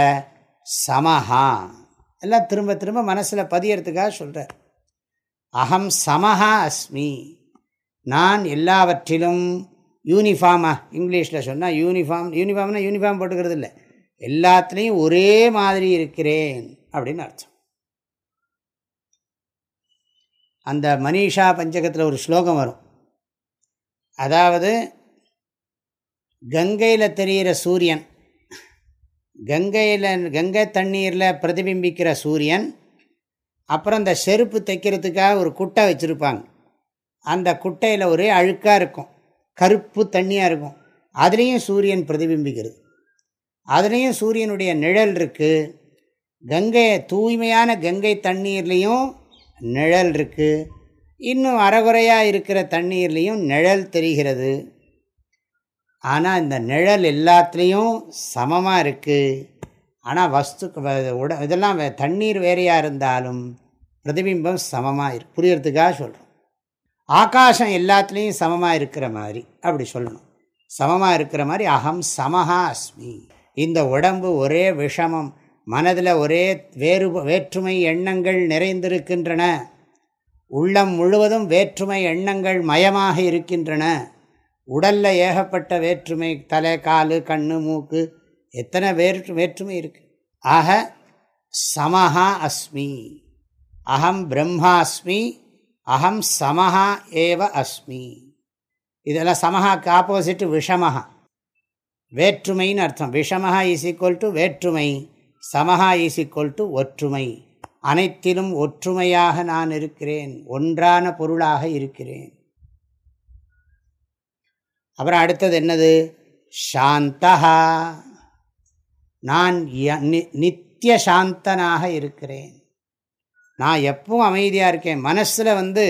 Speaker 1: சமஹா. எல்லாம் திரும்ப திரும்ப மனசில் பதியறதுக்காக சொல்கிறார் அகம் சமஹா அஸ்மி. நான் எல்லாவற்றிலும் யூனிஃபார்மாக இங்கிலீஷில் சொன்னால் யூனிஃபார்ம் யூனிஃபார்ம்னா யூனிஃபார்ம் போட்டுக்கிறது இல்லை. எல்லாத்துலேயும் ஒரே மாதிரி இருக்கிறேன் அப்படின்னு அர்த்தம். அந்த மனிஷா பஞ்சகத்தில் ஒரு ஸ்லோகம் வரும். அதாவது கங்கையில் தெரிகிற சூரியன் கங்கையில் கங்கை தண்ணீரில் பிரதிபிம்பிக்கிற சூரியன் அப்புறம் இந்த செருப்பு தைக்கிறதுக்காக ஒரு குட்டை வச்சுருப்பாங்க. அந்த குட்டையில் ஒரே அழுக்காக இருக்கும். கருப்பு தண்ணியாக இருக்கும். அதுலேயும் சூரியன் பிரதிபிம்பிக்கிறது. அதுலேயும் சூரியனுடைய நிழல் இருக்குது கங்கை தூய்மையான கங்கை தண்ணீர்லேயும் நிழல் இருக்குது இன்னும் அறகுறையாக இருக்கிற தண்ணீர்லேயும் நிழல் தெரிகிறது. ஆனால் இந்த நிழல் எல்லாத்துலேயும் சமமாக இருக்குது ஆனால் வஸ்து உட இதெல்லாம் தண்ணீர் வேறையாக இருந்தாலும் பிரதிபிம்பம் சமமாக இருக்கு புரியறதுக்காக சொல்கிறோம் ஆகாசம் எல்லாத்துலேயும் சமமாக இருக்கிற மாதிரி அப்படி சொல்லணும். சமமாக இருக்கிற மாதிரி அகம் சமஹா அஸ்மி. இந்த உடம்பு ஒரே விஷமம் மனதில் ஒரே வேறு வேற்றுமை எண்ணங்கள் நிறைந்திருக்கின்றன. உள்ளம் முழுவதும் வேற்றுமை எண்ணங்கள் மயமாக இருக்கின்றன. உடலில் ஏகப்பட்ட வேற்றுமை தலை காலு கண்ணு மூக்கு எத்தனை வேற்று வேற்றுமை இருக்குது ஆக சமஹா அஸ்மி. அகம் பிரம்மாஸ்மி அகம் சமஹா ஏவ அஸ்மி. இதெல்லாம் சமஹாக்கு ஆப்போசிட் விஷமஹா. வேற்றுமைன்னு அர்த்தம். விஷமஹா இஸ் ஈக்குவல் டு வேற்றுமை. சமஹா இஸ் ஈக்குவல் டு ஒற்றுமை. அனைத்திலும் ஒற்றுமையாக நான் இருக்கிறேன். ஒன்றான பொருளாக இருக்கிறேன். அப்புறம் அடுத்தது என்னது? சாந்தகா நான் நித்திய சாந்தனாக இருக்கிறேன். நான் எப்பவும் அமைதியாக இருக்கேன். மனசில் வந்து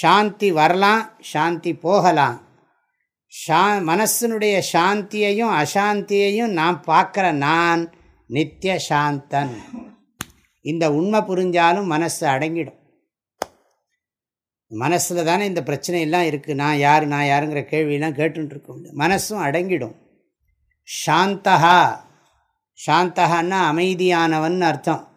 Speaker 1: சாந்தி வரலாம் சாந்தி போகலாம். ஷா மனசினுடைய சாந்தியையும் அசாந்தியையும் நான் பார்க்குற நான் நித்திய சாந்தன் இந்த உண்மை புரிஞ்சாலும் மனசு அடங்கிடும். மனசில் தானே இந்த பிரச்சனையெல்லாம் இருக்குது நான் யார் நான் யாருங்கிற கேள்வியெல்லாம் கேட்டுருக்கோம் மனசும் அடங்கிடும். சாந்தகா சாந்தகான்னா அமைதியானவன் அர்த்தம்.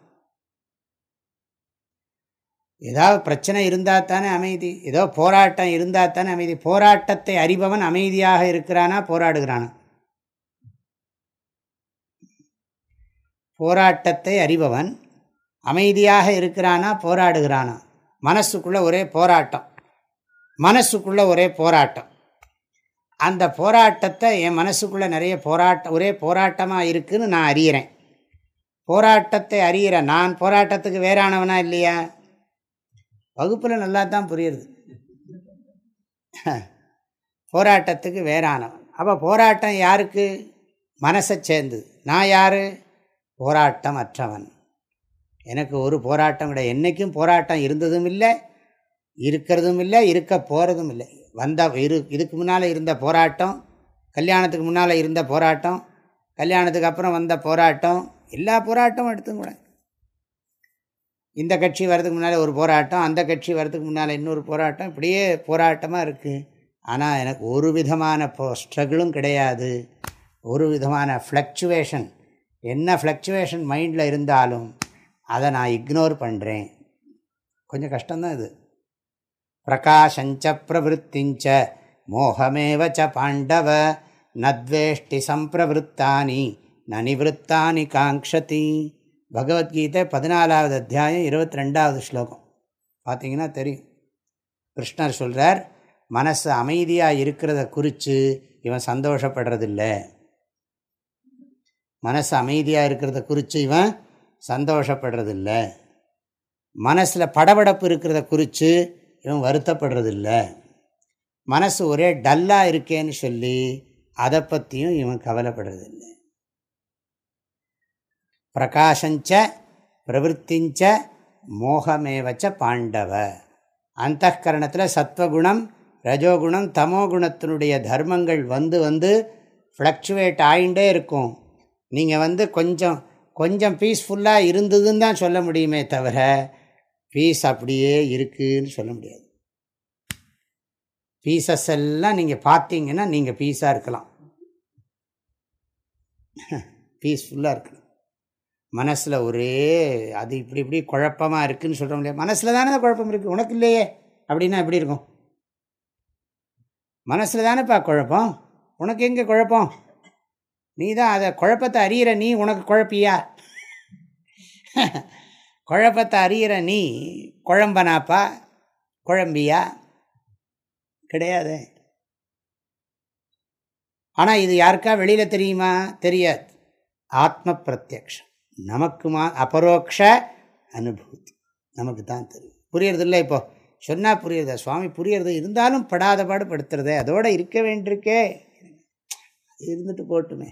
Speaker 1: ஏதாவது பிரச்சனை இருந்தால் தானே அமைதி. ஏதோ போராட்டம் இருந்தால் தானே அமைதி. போராட்டத்தை அறிபவன் அமைதியாக இருக்கிறானா? போராடுகிறானா? போராட்டத்தை அறிபவன் அமைதியாக இருக்கிறானா? போராடுகிறானா? மனசுக்குள்ளே ஒரே போராட்டம். மனசுக்குள்ளே ஒரே போராட்டம். அந்த போராட்டத்தை என் மனசுக்குள்ளே நிறைய போராட்டம் ஒரே போராட்டமாக இருக்குதுன்னு நான் அறியிறேன். போராட்டத்தை அறிகிற நான் போராட்டத்துக்கு வேறானவனா இல்லையா? வகுப்பில் நல்லா தான் புரியுது. போராட்டத்துக்கு வேறானவன். அப்போ போராட்டம் யாருக்கு? மனசை சேர்ந்து நான் யார்? போராட்டம் அற்றவன் எனக்கு ஒரு போராட்டம் கிடையாது. என்றைக்கும் போராட்டம் இருந்ததும் இல்லை இருக்கிறதும் இல்லை இருக்க போகிறதும் இல்லை. வந்த இரு இதுக்கு முன்னால் இருந்த போராட்டம் கல்யாணத்துக்கு முன்னால் இருந்த போராட்டம் கல்யாணத்துக்கு அப்புறம் வந்த போராட்டம் எல்லா போராட்டமும் எடுத்துக்கூட இந்த கட்சி வர்றதுக்கு முன்னால் ஒரு போராட்டம் அந்த கட்சி வர்றதுக்கு முன்னால் இன்னொரு போராட்டம் இப்படியே போராட்டமாக இருக்குது ஆனால் எனக்கு ஒரு விதமான போ ஸ்ட்ரகிளும் கிடையாது. ஒரு விதமான ஃப்ளக்சுவேஷன் என்ன ஃப்ளக்சுவேஷன் மைண்டில் இருந்தாலும் அதை நான் இக்னோர் பண்ணுறேன் கொஞ்சம் கஷ்டம்தான் இது. பிரகாஷஞ்ச பிரவருத்திஞ்ச மோகமேவச்ச பாண்டவ நத்வேஷ்டி சம்பிரவருத்தானி நனிவருத்தானி காங்ஷதி பகவத்கீதை பதினாலாவது அத்தியாயம் இருபத்தி ரெண்டாவது ஸ்லோகம். பார்த்தீங்கன்னா தெரியும். கிருஷ்ணர் சொல்கிறார் மனசு அமைதியாக இருக்கிறத குறித்து இவன் சந்தோஷப்படுறதில்ல. மனசு அமைதியாக இருக்கிறத குறித்து இவன் சந்தோஷப்படுறதில்ல. மனசில் படபடப்பு இருக்கிறத குறித்து இவன் வருத்தப்படுறதில்ல. மனசு ஒரே டல்லாக இருக்கேன்னு சொல்லி அதை பற்றியும் இவன் கவலைப்படுறதில்லை. பிரகாஷஞ்ச பிரவருத்திஞ்ச மோகமேவச்ச பாண்டவ. அந்த கரணத்தில் சத்வகுணம் ரஜோகுணம் தமோகுணத்தினுடைய தர்மங்கள் வந்து வந்து ஃப்ளக்சுவேட் ஆகிண்டே இருக்கும். நீங்கள் வந்து கொஞ்சம் கொஞ்சம் பீஸ்ஃபுல்லாக இருந்ததுன்னு தான் சொல்ல முடியுமே தவிர பீஸ் அப்படியே இருக்குதுன்னு சொல்ல முடியாது. பீசஸ் எல்லாம் நீங்கள் பார்த்தீங்கன்னா நீங்கள் பீஸாக இருக்கலாம். பீஸ்ஃபுல்லாக இருக்கலாம் மனசில் ஒரே அது இப்படி இப்படி குழப்பமாக இருக்குதுன்னு சொல்ல முடியாது. மனசில் தானே குழப்பம் இருக்குது உனக்கு இல்லையே. அப்படின்னா எப்படி இருக்கும்? மனசில் தானேப்பா குழப்பம்? உனக்கு எங்கே குழப்பம்? நீ தான் அதை குழப்பத்தை அறியிற நீ உனக்கு குழப்பியா? குழப்பத்தை அறியிற நீ குழம்பனாப்பா? குழம்பியா? கிடையாது. ஆனால் இது யாருக்கா வெளியில் தெரியுமா? தெரியாது. ஆத்ம பிரத்யக்ஷம் நமக்கு மா அபரோக்ஷ அனுபூதி. நமக்கு தான் தெரியும். புரியறதில்லை இப்போ? சொன்னால் புரியுறதா? சுவாமி புரியறது இருந்தாலும் படாத பாடு படுத்துறதே. அதோடு இருக்க வேண்டியிருக்கே. இருந்துட்டு போட்டுமே.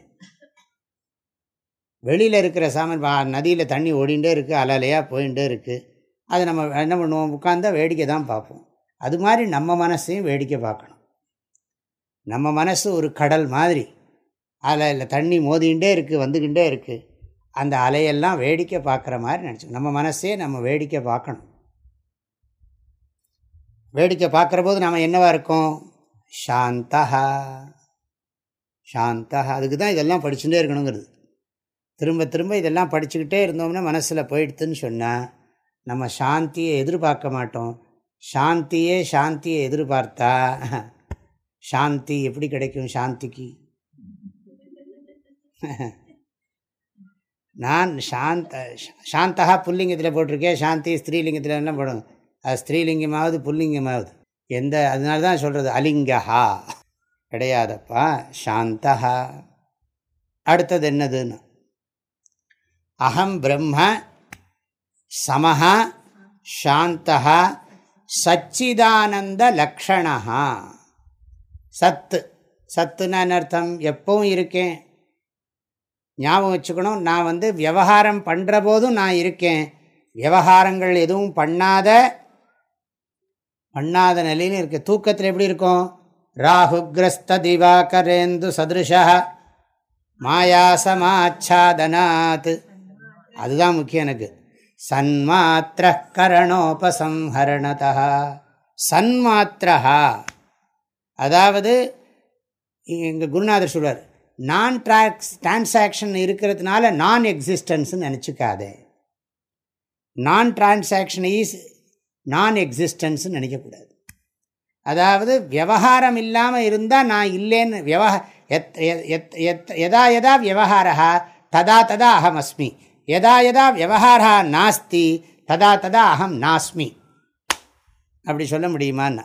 Speaker 1: வெளியில் இருக்கிற சாமான் நதியில் தண்ணி ஓடிண்டே இருக்குது அலலையாக போயிட்டே இருக்குது அதை நம்ம என்ன பண்ணுவோம்? உட்காந்தா வேடிக்கை தான் பார்ப்போம். அது மாதிரி நம்ம மனசையும் வேடிக்கை பார்க்கணும். நம்ம மனசு ஒரு கடல் மாதிரி. அலையில் தண்ணி மோதிகிட்டே இருக்குது வந்துக்கிட்டே இருக்குது அந்த அலையெல்லாம் வேடிக்கை பார்க்குற மாதிரி நினச்சோம் நம்ம மனசே நம்ம வேடிக்கை பார்க்கணும். வேடிக்கை பார்க்குற போது நம்ம என்னவா இருக்கோம்? சாந்தா சாந்தாக. அதுக்கு தான் இதெல்லாம் படிச்சுட்டே இருக்கணுங்கிறது. திரும்ப திரும்ப இதெல்லாம் படிச்சுக்கிட்டே இருந்தோம்னா மனசில் போயிடுதுன்னு சொன்னால் நம்ம சாந்தியை எதிர்பார்க்க மாட்டோம். சாந்தியே சாந்தியை எதிர்பார்த்தா சாந்தி எப்படி கிடைக்கும் சாந்திக்கு? நான் சாந்த சாந்தகா புல்லிங்கத்தில் போட்டிருக்கேன் சாந்தி ஸ்திரீலிங்கத்தில் என்ன போடணும் அது ஸ்திரீலிங்கமாவது புல்லிங்கமாவது. எந்த அதனால தான் சொல்கிறது அலிங்கஹா. கிடையாதப்பா. சாந்தா அடுத்தது என்னதுன்னு? அகம் பிரம்ம சமஹா சாந்தா சச்சிதானந்த லக்ஷணா சத்து. சத்துன்னு அர்த்தம்? எப்பவும் இருக்கேன். ஞாபகம் வச்சுக்கணும். நான் வந்து விவகாரம் பண்ணுற போதும் நான் இருக்கேன். விவகாரங்கள் எதுவும் பண்ணாத பண்ணாத நிலையிலும் இருக்கேன். தூக்கத்தில் எப்படி இருக்கும்? ராகுகிரஸ்த திவாகரேந்து மாயாசமாச்சாதனாத். அதுதான் முக்கியம் எனக்கு. சன்மாத்திர கரணோபசம்ஹரணதா சன்மாத்திரா அதாவது எங்கள் குருநாதர் சொல்வார் நான் ட்ராக்ஸ் டிரான்சாக்ஷன் இருக்கிறதுனால நான் எக்ஸிஸ்டன்ஸ்னு நினச்சிக்காதே. நான் டிரான்சாக்ஷன் ஈஸ் நான் எக்ஸிஸ்டன்ஸ்னு நினைக்கக்கூடாது. அதாவது விவகாரம் இல்லாமல் இருந்தால் நான் இல்லைன்னு விவக எத் எத் எத் எதா எதா விவகாரா ததா ததா அகம் அஸ்மி எதா எதா விவகாரா நாஸ்தி? ததா ததா அகம் நாஸ்மி. அப்படி சொல்ல முடியுமான்னு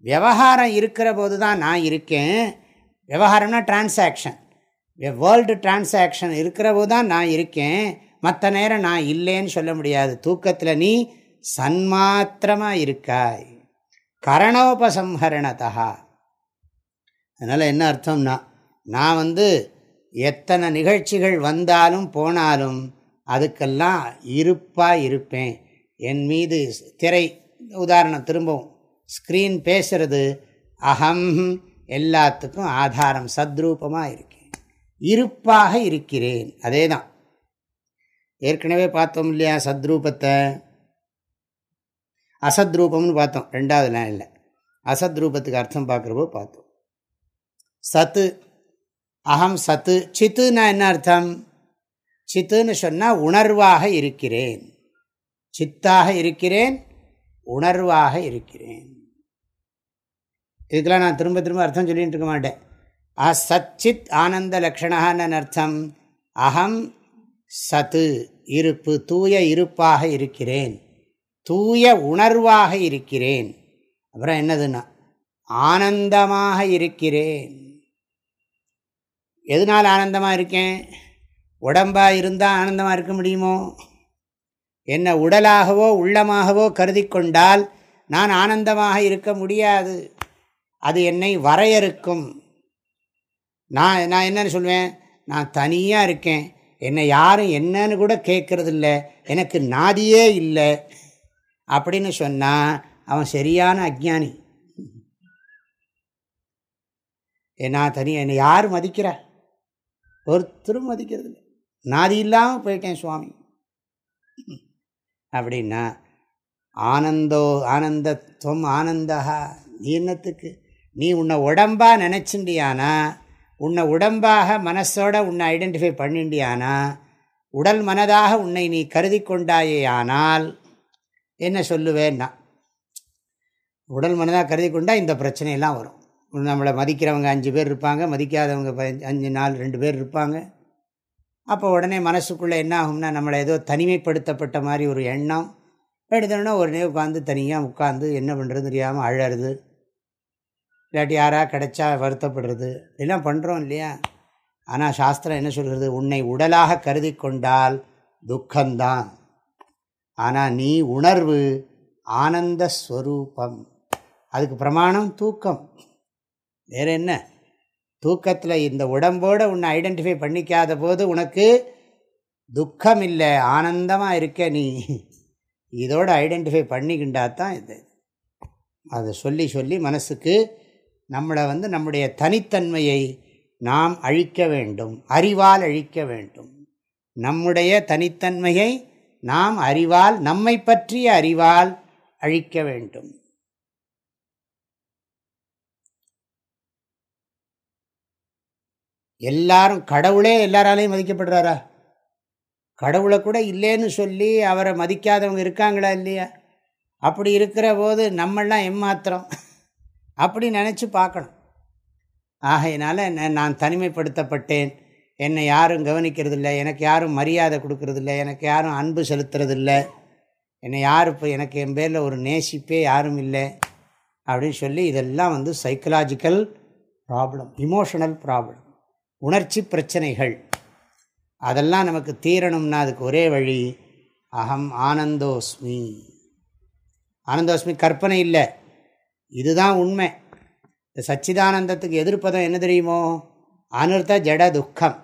Speaker 1: விவகாரம் இருக்கிற போது தான் நான் இருக்கேன். விவகாரம்னா டிரான்சாக்ஷன் வேர்ல்டு டிரான்சாக்ஷன் இருக்கிற போது தான் நான் இருக்கேன். மற்ற நேரம் நான் இல்லைன்னு சொல்ல முடியாது. தூக்கத்தில் நீ சன்மாத்திரமாக இருக்காய். கரணோபசம்ஹரணதா அதனால் என்ன அர்த்தம்னா நான் வந்து எத்தனை நிகழ்ச்சிகள் வந்தாலும் போனாலும் அதுக்கெல்லாம் இருப்பாக இருப்பேன். என் மீது திரை உதாரணம் திரும்பவும் ஸ்க்ரீன் பேசுறது அகம் எல்லாத்துக்கும் ஆதாரம் சத்ரூபமாக இருக்கேன். இருப்பாக இருக்கிறேன். அதே தான் ஏற்கனவே பார்த்தோம் இல்லையா சத்ரூபத்தை? அசத்ரூபம்னு பார்த்தோம். ரெண்டாவது லைனில் அசத்ரூபத்துக்கு அர்த்தம் பார்க்குறப்போ பார்த்தோம். சத்து. அகம் சத்து. சித்துன்னா என்ன அர்த்தம்? சித்துன்னு சொன்னால் உணர்வாக இருக்கிறேன். சித்தாக இருக்கிறேன் உணர்வாக இருக்கிறேன். இதுக்கெல்லாம் நான் திரும்ப திரும்ப அர்த்தம் சொல்லிட்டு இருக்க மாட்டேன். அசச்சித் ஆனந்த லக்ஷணான்னு அர்த்தம். அகம் சத்து. இருப்பு. தூய இருப்பாக இருக்கிறேன். தூய உணர்வாக இருக்கிறேன். அப்புறம் என்னதுன்னா ஆனந்தமாக இருக்கிறேன். எதனால் ஆனந்தமாக இருக்கேன்? உடம்பாக இருந்தால் ஆனந்தமாக இருக்க முடியுமோ? என்னை உடலாகவோ உள்ளமாகவோ கருதி கொண்டால் நான் ஆனந்தமாக இருக்க முடியாது. அது என்னை வரையறுக்கும். நான் நான் என்னன்னு சொல்லுவேன் நான் தனியாக இருக்கேன். என்னை யாரும் என்னன்னு கூட கேட்கறதில்ல. எனக்கு நாதியே இல்லை. அப்படின்னு சொன்னால் அவன் சரியான அஜானி நான் தனி என்னை யார் மதிக்கிற? ஒருத்தரும் மதிக்கிறது இல்லை. நாதி இல்லாமல் போயிட்டேன் சுவாமி. அப்படின்னா ஆனந்தோ ஆனந்தத்துவம் ஆனந்தா நீ என்னத்துக்கு? நீ உன்னை உடம்பாக நினச்சிண்டியானா? உன்னை உடம்பாக மனசோட உன்னை ஐடென்டிஃபை பண்ணிண்டியானா? உடல் மனதாக உன்னை நீ கருதி கொண்டாயே ஆனால் என்ன சொல்லுவேன்னா உடல் மனதாக கருதி கொண்டால் இந்த பிரச்சனையெல்லாம் வரும். நம்மளை மதிக்கிறவங்க அஞ்சு பேர் இருப்பாங்க மதிக்காதவங்க அஞ்சு நாள் ரெண்டு பேர் இருப்பாங்க. அப்போ உடனே மனசுக்குள்ளே என்ன ஆகும்னா நம்மளை ஏதோ தனிமைப்படுத்தப்பட்ட மாதிரி ஒரு எண்ணம். எடுத்தோன்னா உடனே உட்காந்து தனியாக உட்காந்து என்ன பண்ணுறது தெரியாமல் அழறது. இல்லாட்டி யாராக கிடைச்சா வருத்தப்படுறது. இதெல்லாம் பண்ணுறோம் இல்லையா? ஆனால் சாஸ்திரம் என்ன சொல்கிறது உன்னை உடலாக கருதி கொண்டால் துக்கம்தான். ஆனால் நீ உணர்வு ஆனந்த ஸ்வரூபம். அதுக்கு பிரமாணம் தூக்கம். வேறு என்ன? தூக்கத்தில் இந்த உடம்போடு உன்னை ஐடென்டிஃபை பண்ணிக்காத போது உனக்கு துக்கம் இல்லை ஆனந்தமாக இருக்க நீ. இதோடு ஐடென்டிஃபை பண்ணிக்கிண்டா தான் இது. அதை சொல்லி சொல்லி மனசுக்கு நம்மளை வந்து நம்முடைய தனித்தன்மையை நாம் அழிக்க வேண்டும் அறிவால் அழிக்க வேண்டும். நம்முடைய தனித்தன்மையை நாம் அறிவால் நம்மை பற்றிய அறிவால் அழிக்க வேண்டும். எல்லாரும் கடவுளே எல்லாராலையும் மதிக்கப்படுறாரா? கடவுளை கூட இல்லைன்னு சொல்லி அவரை மதிக்காதவங்க இருக்காங்களா இல்லையா? அப்படி இருக்கிற போது நம்மளாம் எம்மாத்திரம்? அப்படி நினச்சி பார்க்கணும். ஆகையினால நான் தனிமைப்படுத்தப்பட்டேன். என்னை யாரும் கவனிக்கிறதில்ல எனக்கு யாரும் மரியாதை கொடுக்கறதில்ல எனக்கு யாரும் அன்பு செலுத்துறதில்ல. என்னை யார் இப்போ எனக்கு என் பேரில் ஒரு நேசிப்பே யாரும் இல்லை அப்படின்னு சொல்லி இதெல்லாம் வந்து சைக்கலாஜிக்கல் ப்ராப்ளம் இமோஷனல் ப்ராப்ளம் உணர்ச்சி பிரச்சனைகள். அதெல்லாம் நமக்கு தீரணும்னா அதுக்கு ஒரே வழி அகம் ஆனந்தோஸ்மி. ஆனந்தோஸ்மி கற்பனை இல்லை. இதுதான் உண்மை. இந்த சச்சிதானந்தத்துக்கு எதிர்ப்பதம் என்ன தெரியுமோ? அனிர்த்த ஜட துக்கம்.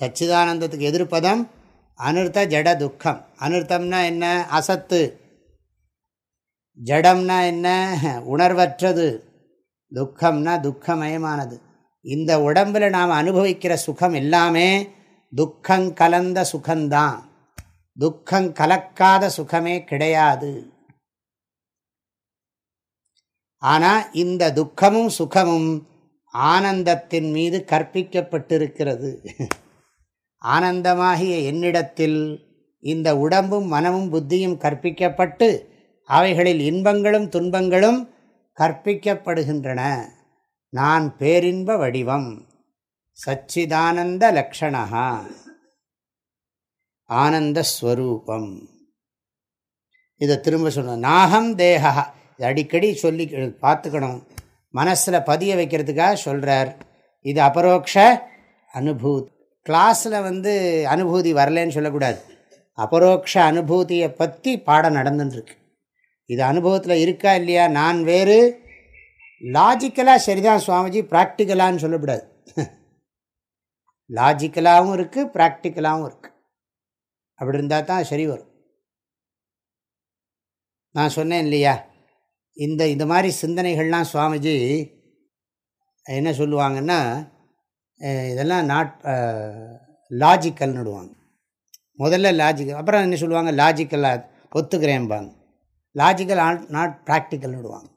Speaker 1: சச்சிதானந்தத்துக்கு எதிர்ப்பதம் அனிர்த்த ஜட துக்கம். அனிர்த்தம்னா என்ன? அசத்து. ஜடம்னா என்ன? உணர்வற்றது. துக்கம்னா துக்கமயமானது. இந்த உடம்பில் நாம் அனுபவிக்கிற சுகம் எல்லாமே துக்கம் கலந்த சுகந்தான் துக்கம் கலக்காத சுகமே கிடையாது. ஆனால் இந்த துக்கமும் சுகமும் ஆனந்தத்தின் மீது கற்பிக்கப்பட்டிருக்கிறது. ஆனந்தமாகிய என்னிடத்தில் இந்த உடம்பும் மனமும் புத்தியும் கற்பிக்கப்பட்டு அவைகளில் இன்பங்களும் துன்பங்களும் கற்பிக்கப்படுகின்றன. நான் பேரின்ப வடிவம். சச்சிதானந்த லக்ஷணா ஆனந்தஸ்வரூபம் இதை திரும்ப சொல்லணும் நாகம் தேகா அடிக்கடி சொல்லி பார்த்துக்கணும். மனசில் பதிய வைக்கிறதுக்காக சொல்கிறார் இது அபரோக்ஷ அனுபூத். கிளாஸில் வந்து அனுபூதி வரலன்னு சொல்லக்கூடாது. அபரோக்ஷ அனுபூதியை பற்றி பாடம் நடந்துட்டுருக்கு இது அனுபவத்தில் இருக்கா இல்லையா? நான் வேறு. லாஜிக்கலாக சரிதான் சுவாமிஜி ப்ராக்டிக்கலான்னு சொல்லக்கூடாது. லாஜிக்கலாகவும் இருக்குது ப்ராக்டிக்கலாகவும் இருக்குது அப்படி இருந்தால் தான் சரி வரும். நான் சொன்னேன் இல்லையா? இந்த இந்த மாதிரி சிந்தனைகள்லாம் சுவாமிஜி என்ன சொல்லுவாங்கன்னா இதெல்லாம் நாட் லாஜிக்கல்னுடுவாங்க முதல்ல லாஜிக்கல் அப்புறம் என்ன சொல்லுவாங்க? லாஜிக்கலாக ஒத்துக்கிறேன்பாங்க. லாஜிக்கல் நாட் ப்ராக்டிக்கல்னுடுவாங்க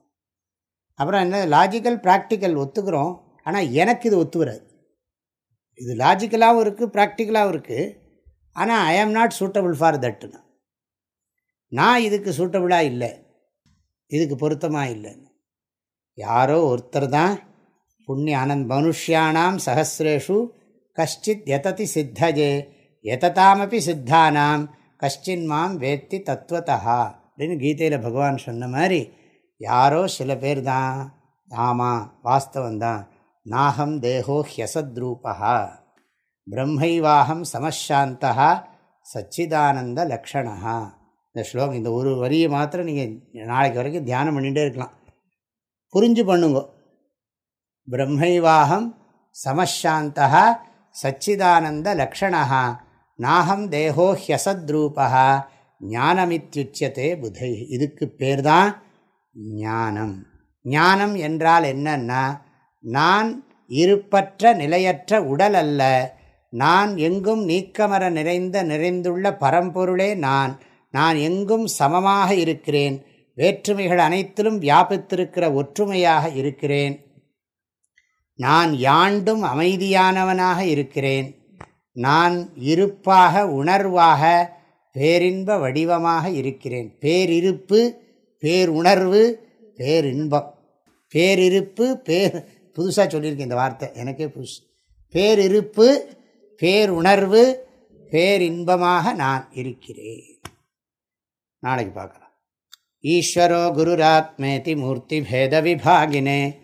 Speaker 1: அப்புறம் என்ன? லாஜிக்கல் ப்ராக்டிக்கல் ஒத்துக்கிறோம். ஆனால் எனக்கு இது ஒத்து வராது இது லாஜிக்கலாகவும் இருக்குது ப்ராக்டிக்கலாகவும் இருக்குது ஆனால் ஐ ஆம் நாட் சூட்டபிள் ஃபார் தட்டுன்னு நான் இதுக்கு சூட்டபிளாக இல்லை. இதுக்கு பொருத்தமாக இல்லை யாரோ ஒருத்தர் தான் புண்ணிய ஆனந்த் மனுஷியானாம் சகசிரேஷு கஷ்டித் எததி சித்தஜே எததாமப்பி சித்தானாம் கஷ்டின் மாம் வேத்தி தத்துவத்தா அப்படின்னு கீதையில் பகவான் சொன்ன மாதிரி யாரோ சில பேர் தான் ஆமாம் வாஸ்தவந்தான் நாகம் தேகோ ஹியசத்ரூபா பிரம்மைவாகம் சமஷாந்தா சச்சிதானந்த லக்ஷணா இந்த ஸ்லோகம் இந்த ஒரு வரியை மாத்திரம் நீங்கள் நாளைக்கு வரைக்கும் தியானம் பண்ணிகிட்டே இருக்கலாம். புரிஞ்சு பண்ணுங்க. பிரம்மைவாகம் சமஷாந்தா சச்சிதானந்த லக்ஷணா நாகம் தேகோ ஹியசத்ரூபா ஞானமித்யுச்சதே புதை இதுக்கு பேர் தான் ஞானம். ஞானம் என்றால் என்னன்னா நான் இருப்பற்ற நிலையற்ற உடல் அல்ல. நான் எங்கும் நீக்கமர நிறைந்த நிறைந்துள்ள பரம்பொருளே நான். நான் எங்கும் சமமாக இருக்கிறேன். வேற்றுமைகள் அனைத்திலும் வியாபித்திருக்கிற ஒற்றுமையாக இருக்கிறேன். நான் யாண்டும் அமைதியானவனாக இருக்கிறேன். நான் இருப்பாக உணர்வாக பேரின்ப வடிவமாக இருக்கிறேன். பேரிருப்பு பேருணர்வு பேரின்பம். பேரிருப்பு பேர் புதுசாக சொல்லியிருக்கேன் இந்த வார்த்தை எனக்கே புதுசு. பேரிருப்பு பேருணர்வு பேரின்பமாக நான் இருக்கிறேன். நாளைக்கு பார்க்கலாம். ஈஸ்வரோ குருராத்மேதி மூர்த்தி பேத விபாகினே.